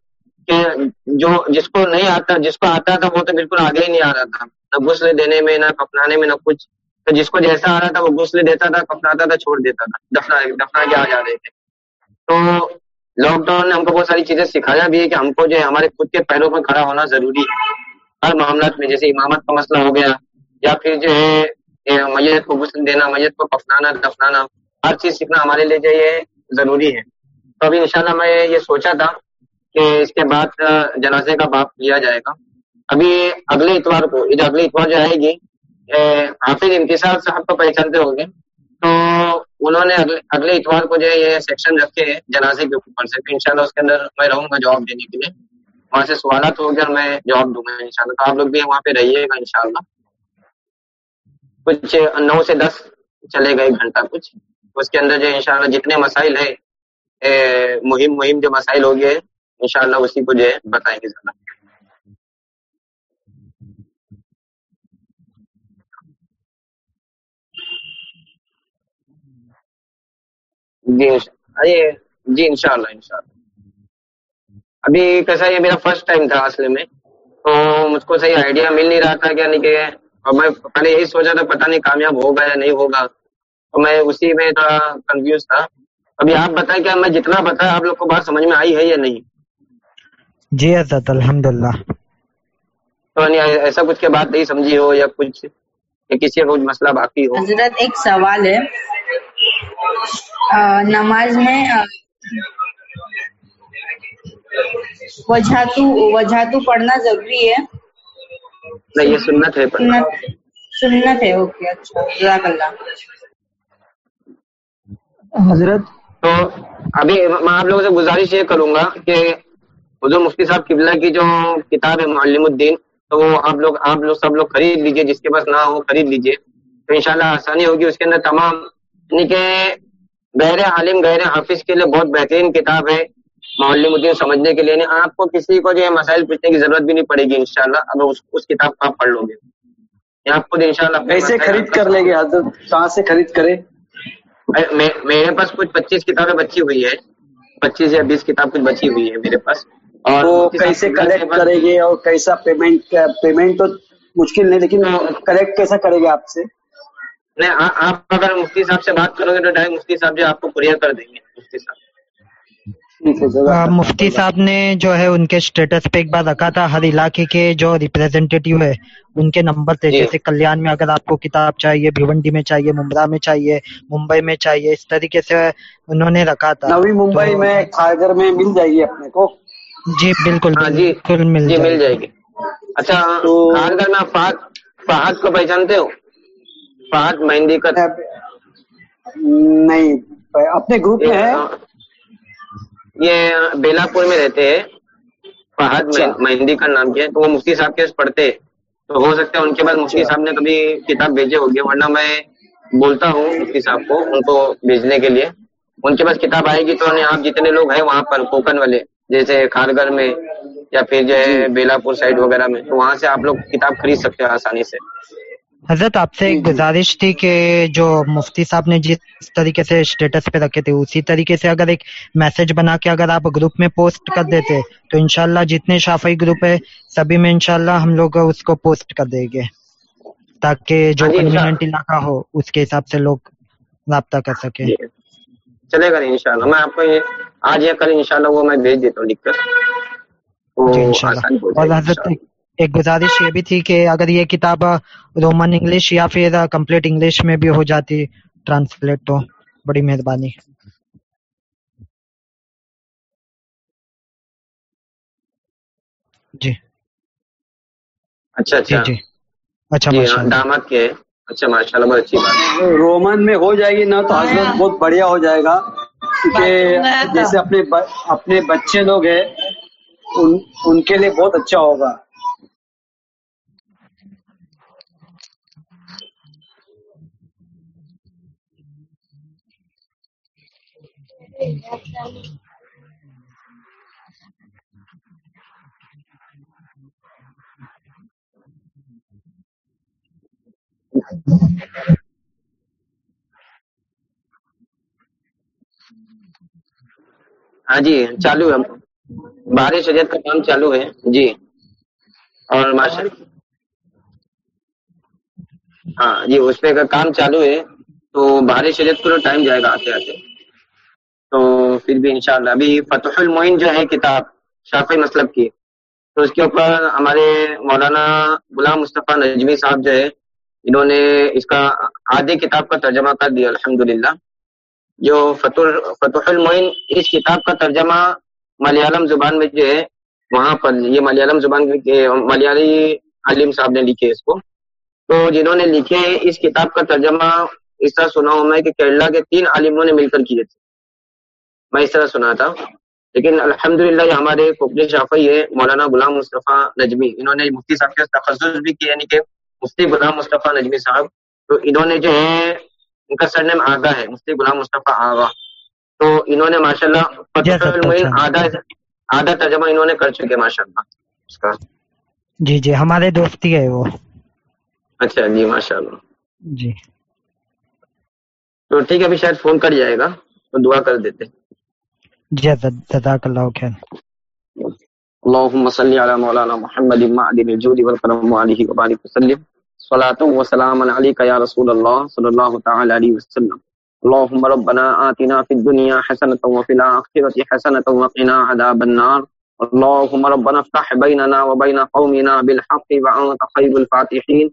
کہ جو جس کو نہیں آتا، جس کو آتا تھا وہ تو بالکل آگے ہی نہیں آ رہا تھا۔ نہ گھسلے دینے میں، نہ کپنانے میں، نہ کچھ۔ تو جس کو جیسا آ رہا تھا وہ گھسلے دیتا تھا کپناتا تھا، چھوڑ دیتا تھا۔ دفنا دفنا کے آ جا رہے تھے۔ تو لاک ڈاؤن نے ہم کو بہت ساری چیزیں سکھایا بھی ہے کہ ہم کو جو ہے ہمارے خود کے پیروں پر کھڑا ہونا ضروری ہے۔ ہر معاملات میں جیسے امامت کا مسئلہ ہو گیا، یا پھر جو ہے میت کو غسل دینا، میت کو پفنانا دفنانا، ہر چیز سیکھنا ہمارے لیے جو ہے ضروری ہے۔ تو ابھی انشاءاللہ میں یہ سوچا تھا کہ اس کے بعد جنازے کا باپ لیا جائے گا۔ ابھی اگلے اتوار کو جو اگلی اتوار جو آئے گی حافظ امتزاج صاحب کو پہچانتے ہوں گے۔ تو انہوں نے اگلے اگلے اتوار کو جو ہے، یہ سیکشن رکھے ہیں جنازے کے اوپر سے۔ ان شاء اللہ اس کے اندر میں رہوں گا جواب دینے کے لیے۔ وہاں سے سوالات ہو گیا میں جواب دوں گا ان شاء اللہ تو آپ لوگ بھی وہاں پہ رہیے گا ان شاء اللہ کچھ نو سے دس چلے گئے گھنٹہ کچھ۔ اس کے اندر جو انشاءاللہ جتنے مسائل ہیں مہم مہم جو مسائل ہو گئے انشاءاللہ اسی کو جو ہے بتائیں گے۔ ذرا جی یہ ان شاء اللہ ابھی کیسا یہ میرا فرسٹ ٹائم تھا اصل میں، تو مجھ کو صحیح آئیڈیا مل نہیں رہا تھا کیا نہیں کہ یعنی میں پہلے یہی سوچا تھا، پتہ نہیں کامیاب ہوگا یا نہیں ہوگا۔ تو میں اسی میں تھوڑا کنفیوز تھا۔
ابھی آپ بتائیں
کہ میں جتنا بتایا آپ لوگ کو بات سمجھ میں آئی ہے یا نہیں؟ جی حضرت الحمد للہ تو
یعنی ایسا کچھ کے بات نہیں سمجھی ہو یا کچھ یا کسی کا
کچھ مسئلہ باقی ہو؟ حضرت
ایک سوال ہے۔ نماز میں آ...
وجہاتو
پڑھنا ضروری ہے؟ نہیں یہ سنت ہے سنت ہے اوکے اچھا جزاک اللہ۔ حضرت؟ تو ابھی میں آپ لوگوں سے گزارش یہ کروں گا کہ حضور مفتی صاحب قبلہ کی جو کتاب ہے معلم الدین تو وہ آپ لوگ آپ لوگ سب لوگ خرید لیجیے جس کے پاس نہ ہو خرید لیجیے۔ تو انشاءاللہ آسانی ہوگی اس کے اندر تمام یعنی کہ بحر عالم گہر حافظ کے لیے بہت بہترین کتاب ہے معلم الدین سمجھنے کے لیے۔ نہیں آپ کو کسی کو جو ہے مسائل
پوچھنے
کی
ضرورت بھی نہیں پڑے گی انشاءاللہ اب اس,
اس کتاب کو آپ پڑھ لو گے۔ یعنی آپ خود اللہ پیسے خرید کر لیں گے حضرت کہاں سے خرید کریں۔
میرے
پاس کچھ
پچیس
کتابیں بچی
ہوئی
ہے
پچیس یا بیس کتاب کچھ بچی ہوئی ہے میرے پاس۔ اور وہ کیسے
کلیکٹ کرے گی اور کیسا پیمنٹ پیمنٹ تو مشکل نہیں لیکن کلیکٹ کیسا کرے گی آپ سے؟ نہیں آپ اگر
مفتی صاحب
سے
بات
کرو گے تو ڈائریکٹ مفتی صاحب جو آپ کو کوریئر کر دیں گے۔ مفتی صاحب۔ مفتی صاحب نے جو ہے ان
کے
اسٹیٹس پہ ایک بار رکھا تھا ہر علاقے کے جو ریپرزینٹیو ہے ان کے نمبر تھے جی۔ جیسے کلیان میں اگر آپ
کو کتاب
چاہیے
بھیونڈی میں چاہیے ممبرا میں چاہیے ممبئی
میں چاہیے
اس طریقے
سے انہوں
نے رکھا
تھا۔
نوی ممبئی
میں
کھاگر میں مل جائے گی اپنے کو؟ جی بالکل ہاں جی۔
بالکل جی، مل جائے گی۔
اچھا کھاگر میں فہد فہد کو
پہچانتے
ہو؟ فہد مہندی کا نہیں اپنے گروپ میں ہے۔ یہ بیلا پور میں رہتے ہیں۔ فہد اچھا۔ مہندی کا نام کیا
ہے۔
تو وہ مفتی صاحب کے پڑھتے تو ہو سکتا ہے ان کے بعد مفتی اچھا۔ صاحب نے کبھی کتاب بھیجے ہوگی ورنہ میں بولتا ہوں مفتی صاحب کو ان کو بھیجنے کے لیے۔ ان کے پاس کتاب آئے گی تو آپ جتنے لوگ ہیں وہاں پر کوکن والے جیسے کھارگر میں یا پھر
جو ہے جی۔ بیلا پور سائڈ وغیرہ میں تو وہاں سے آپ لوگ کتاب خرید سکتے ہو آسانی سے۔ حضرت آپ سے جی، ایک جی۔ گزارش تھی کہ جو مفتی صاحب نے جس طریقے سے اسٹیٹس پہ رکھے تھے اسی طریقے سے اگر ایک میسج بنا کے اگر آپ
گروپ میں پوسٹ
کر دیتے تو انشاءاللہ جتنے شافعی گروپ ہے سبھی میں
انشاءاللہ ہم لوگ اس کو پوسٹ کر دیں گے۔ تاکہ جو ہاں جی، کنوینئنٹ علاقہ ہو اس کے
حساب
سے لوگ
رابطہ کر
سکیں۔
چلے
گا
انشاءاللہ۔ میں آپ کو آج یا کل انشاءاللہ وہ میں بھیج دیتا ہوں لکھ کر۔ اور حضرت ایک گزارش یہ بھی تھی کہ اگر یہ
کتاب
رومن
انگلش
یا پھر
کمپلیٹ انگلش
میں
بھی ہو جاتی ٹرانسلیٹ تو بڑی مہربانی۔ جی۔ اچھا
اچھا۔ جی, جی۔ اچھا اچھا ماشاء اللہ بہت اچھی بات۔ رومن میں ہو جائے گی نا تو ہاں۔ حضرت بہت بڑھیا ہو جائے گا۔ کیونکہ
جیسے اپنے اپنے بچے لوگ ہیں ان کے لیے بہت اچھا ہوگا۔ ہاں جی چالو ہے۔ بارش شریعت کا کام چالو ہے۔ جی۔ اور ماشاء ہاں جی اس پہ کام چالو ہے تو بارش شریعت کو ٹائم جائے گا آتے آتے۔ تو پھر بھی انشاءاللہ، ابھی فتح المعین جو ہے کتاب شافی مسلب کی، تو اس کے اوپر ہمارے مولانا غلام مصطفیٰ نجمی صاحب جو ہے، انہوں نے اس کا آدھے کتاب کا ترجمہ کر دیا الحمد جو فتح فتح المعین، اس کتاب کا ترجمہ ملیالم زبان میں جو ہے، وہاں پر، یہ ملیالم زبان کے ملیالی عالم صاحب نے لکھے اس کو۔ تو جنہوں نے لکھے اس کتاب کا ترجمہ، اس طرح سنا ہوں میں کہ کیرلا کے تین عالموں نے مل کر کیے تھے۔ میں اس طرح سنا تھا۔ لیکن الحمدللہ یہ ہمارے کوپنی شافی ہے مولانا غلام مصطفیٰ نجمی۔ انہوں نے مفتی صاحب کے تخصص بھی کیا یعنی کہ مفتی غلام مصطفیٰ نجمی صاحب۔ تو انہوں نے جو ہے ان کا سر نیم آگا ہے مفتی غلام مصطفیٰ آغا۔ تو انہوں نے ماشاء اللہ آدھا آدھا ترجمہ انہوں نے کر چکے ماشاء اللہ اس کا۔
جی جی ہمارے دوستی ہے وہ۔
اچھا جی ماشاء اللہ
جی۔
تو ٹھیک ہے ابھی شاید فون کر جائے گا تو دعا کر دیتے۔
جی جی، جزاک اللہ خیر۔
اللهم صل على مولانا محمد معدن الجود والكرم وعليه وبارك وسلم۔ صلاة وسلام عليك يا رسول الله صلى الله تعالى عليه وسلم۔ اللهم ربنا آتنا في الدنيا حسنة وفي الآخرة حسنة وقنا عذاب النار۔ اللهم ربنا افتح بيننا وبين قومنا بالحق وأنت خير الفاتحين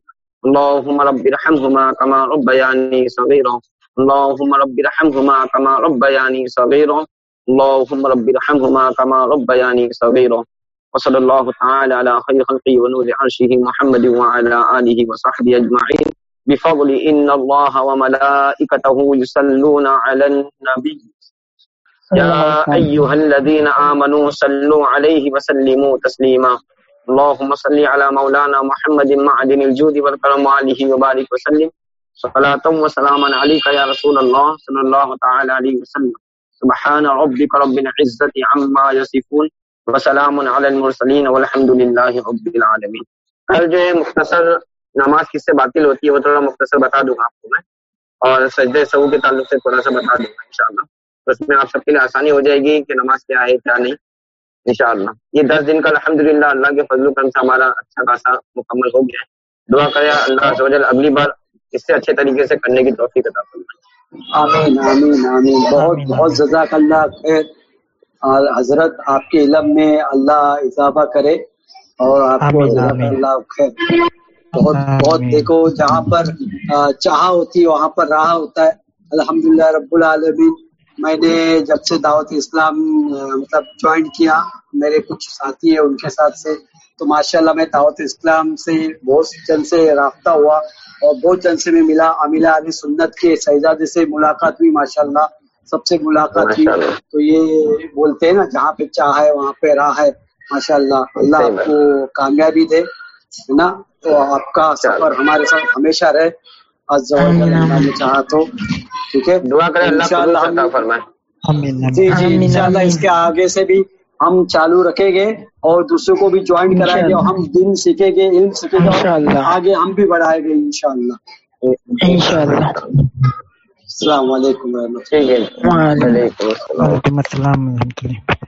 اللهم رب ارحمهما كما ربياني صغيرا اللهم رب ارحمهما كما ربياني صغيرا اللهم رب ارحمهما كما ربياني صغيرا وصلى الله تعالى على خير خلقه ونور عرشه محمد وعلى آله وصحبه أجمعين بفضل إن الله وملائكته يصلون على النبي. يا أيها الذين آمنوا صلوا عليه وسلموا تسليما. اللهم صل على مولانا محمد معدن الجود والكرم وآله وبارك وسلم. صلاة وسلاما عليك يا رسول الله صلى الله تعالى عليه وسلم. سبحان ربك رب العزة عما يصفون وسلام علی المرسلین والحمد للہ رب العالمین کل جو ہے مختصر نماز کس سے باطل ہوتی ہے وہ تھوڑا مختصر بتا دوں گا آپ کو میں۔ اور سجدہ سو کے تعلق سے تھوڑا سا بتا دوں گا انشاءاللہ۔ تو اس میں آپ سب کے لیے آسانی ہو جائے گی کہ نماز کیا ہے، کیا نہیں۔ انشاءاللہ۔ یہ دس دن کا الحمدللہ اللہ کے فضل و کرم سے ہمارا اچھا خاصا مکمل ہو گیا ہے۔ دعا کرے اللہ عزوجل اگلی بار اس سے اچھے طریقے سے کرنے کی توفیق عطا فرمائے۔
آمین آمین آمین. بہت بہت جزاک اللہ خیر. اور حضرت آپ کے علم میں اللہ اضافہ کرے اور آپ کو جزاک۔ اللہ خیر. بہت بہت۔ دیکھو جہاں پر چاہ ہوتی ہے وہاں پر راہ ہوتا ہے. الحمدللہ رب العالمین میں نے جب سے دعوت اسلام مطلب جوائن کیا میرے کچھ ساتھی ہیں ان کے ساتھ سے. تو ماشاءاللہ میں دعوت اسلام سے بہت جن سے رابطہ ہوا. اور بہت جن سے میں ملا عاملہ علی سنت کے شہزادے سے ملاقات ہوئی ماشاءاللہ سب سے ملاقات ہوئی۔ تو یہ بولتے ہیں نا جہاں پہ چاہ ہے وہاں پہ راہ ہے۔ ماشاءاللہ اللہ آپ کو کامیابی دے ہے نا؟ تو آپ کا سفر ہمارے ساتھ ہمیشہ رہے۔ اللہ چاہا تو ٹھیک ہے؟
دعا کرے اللہ قبول
انشاءاللہ ہم
عطا فرمائے۔
آمین
جی
آمین
جی انشاءاللہ اس کے آگے سے بھی ہم چالو رکھیں گے اور دوسروں کو بھی جوائن کرائیں گے اور ہم دن سیکھیں گے علم سیکھیں گے اور۔ آگے ہم بھی بڑھائیں گے انشاءاللہ۔
انشاءاللہ۔
السلام علیکم ورحمۃ اللہ۔
ٹھیک ہے وعلیکم السلام۔
وعلیکم السلام۔ ورحمۃ اللہ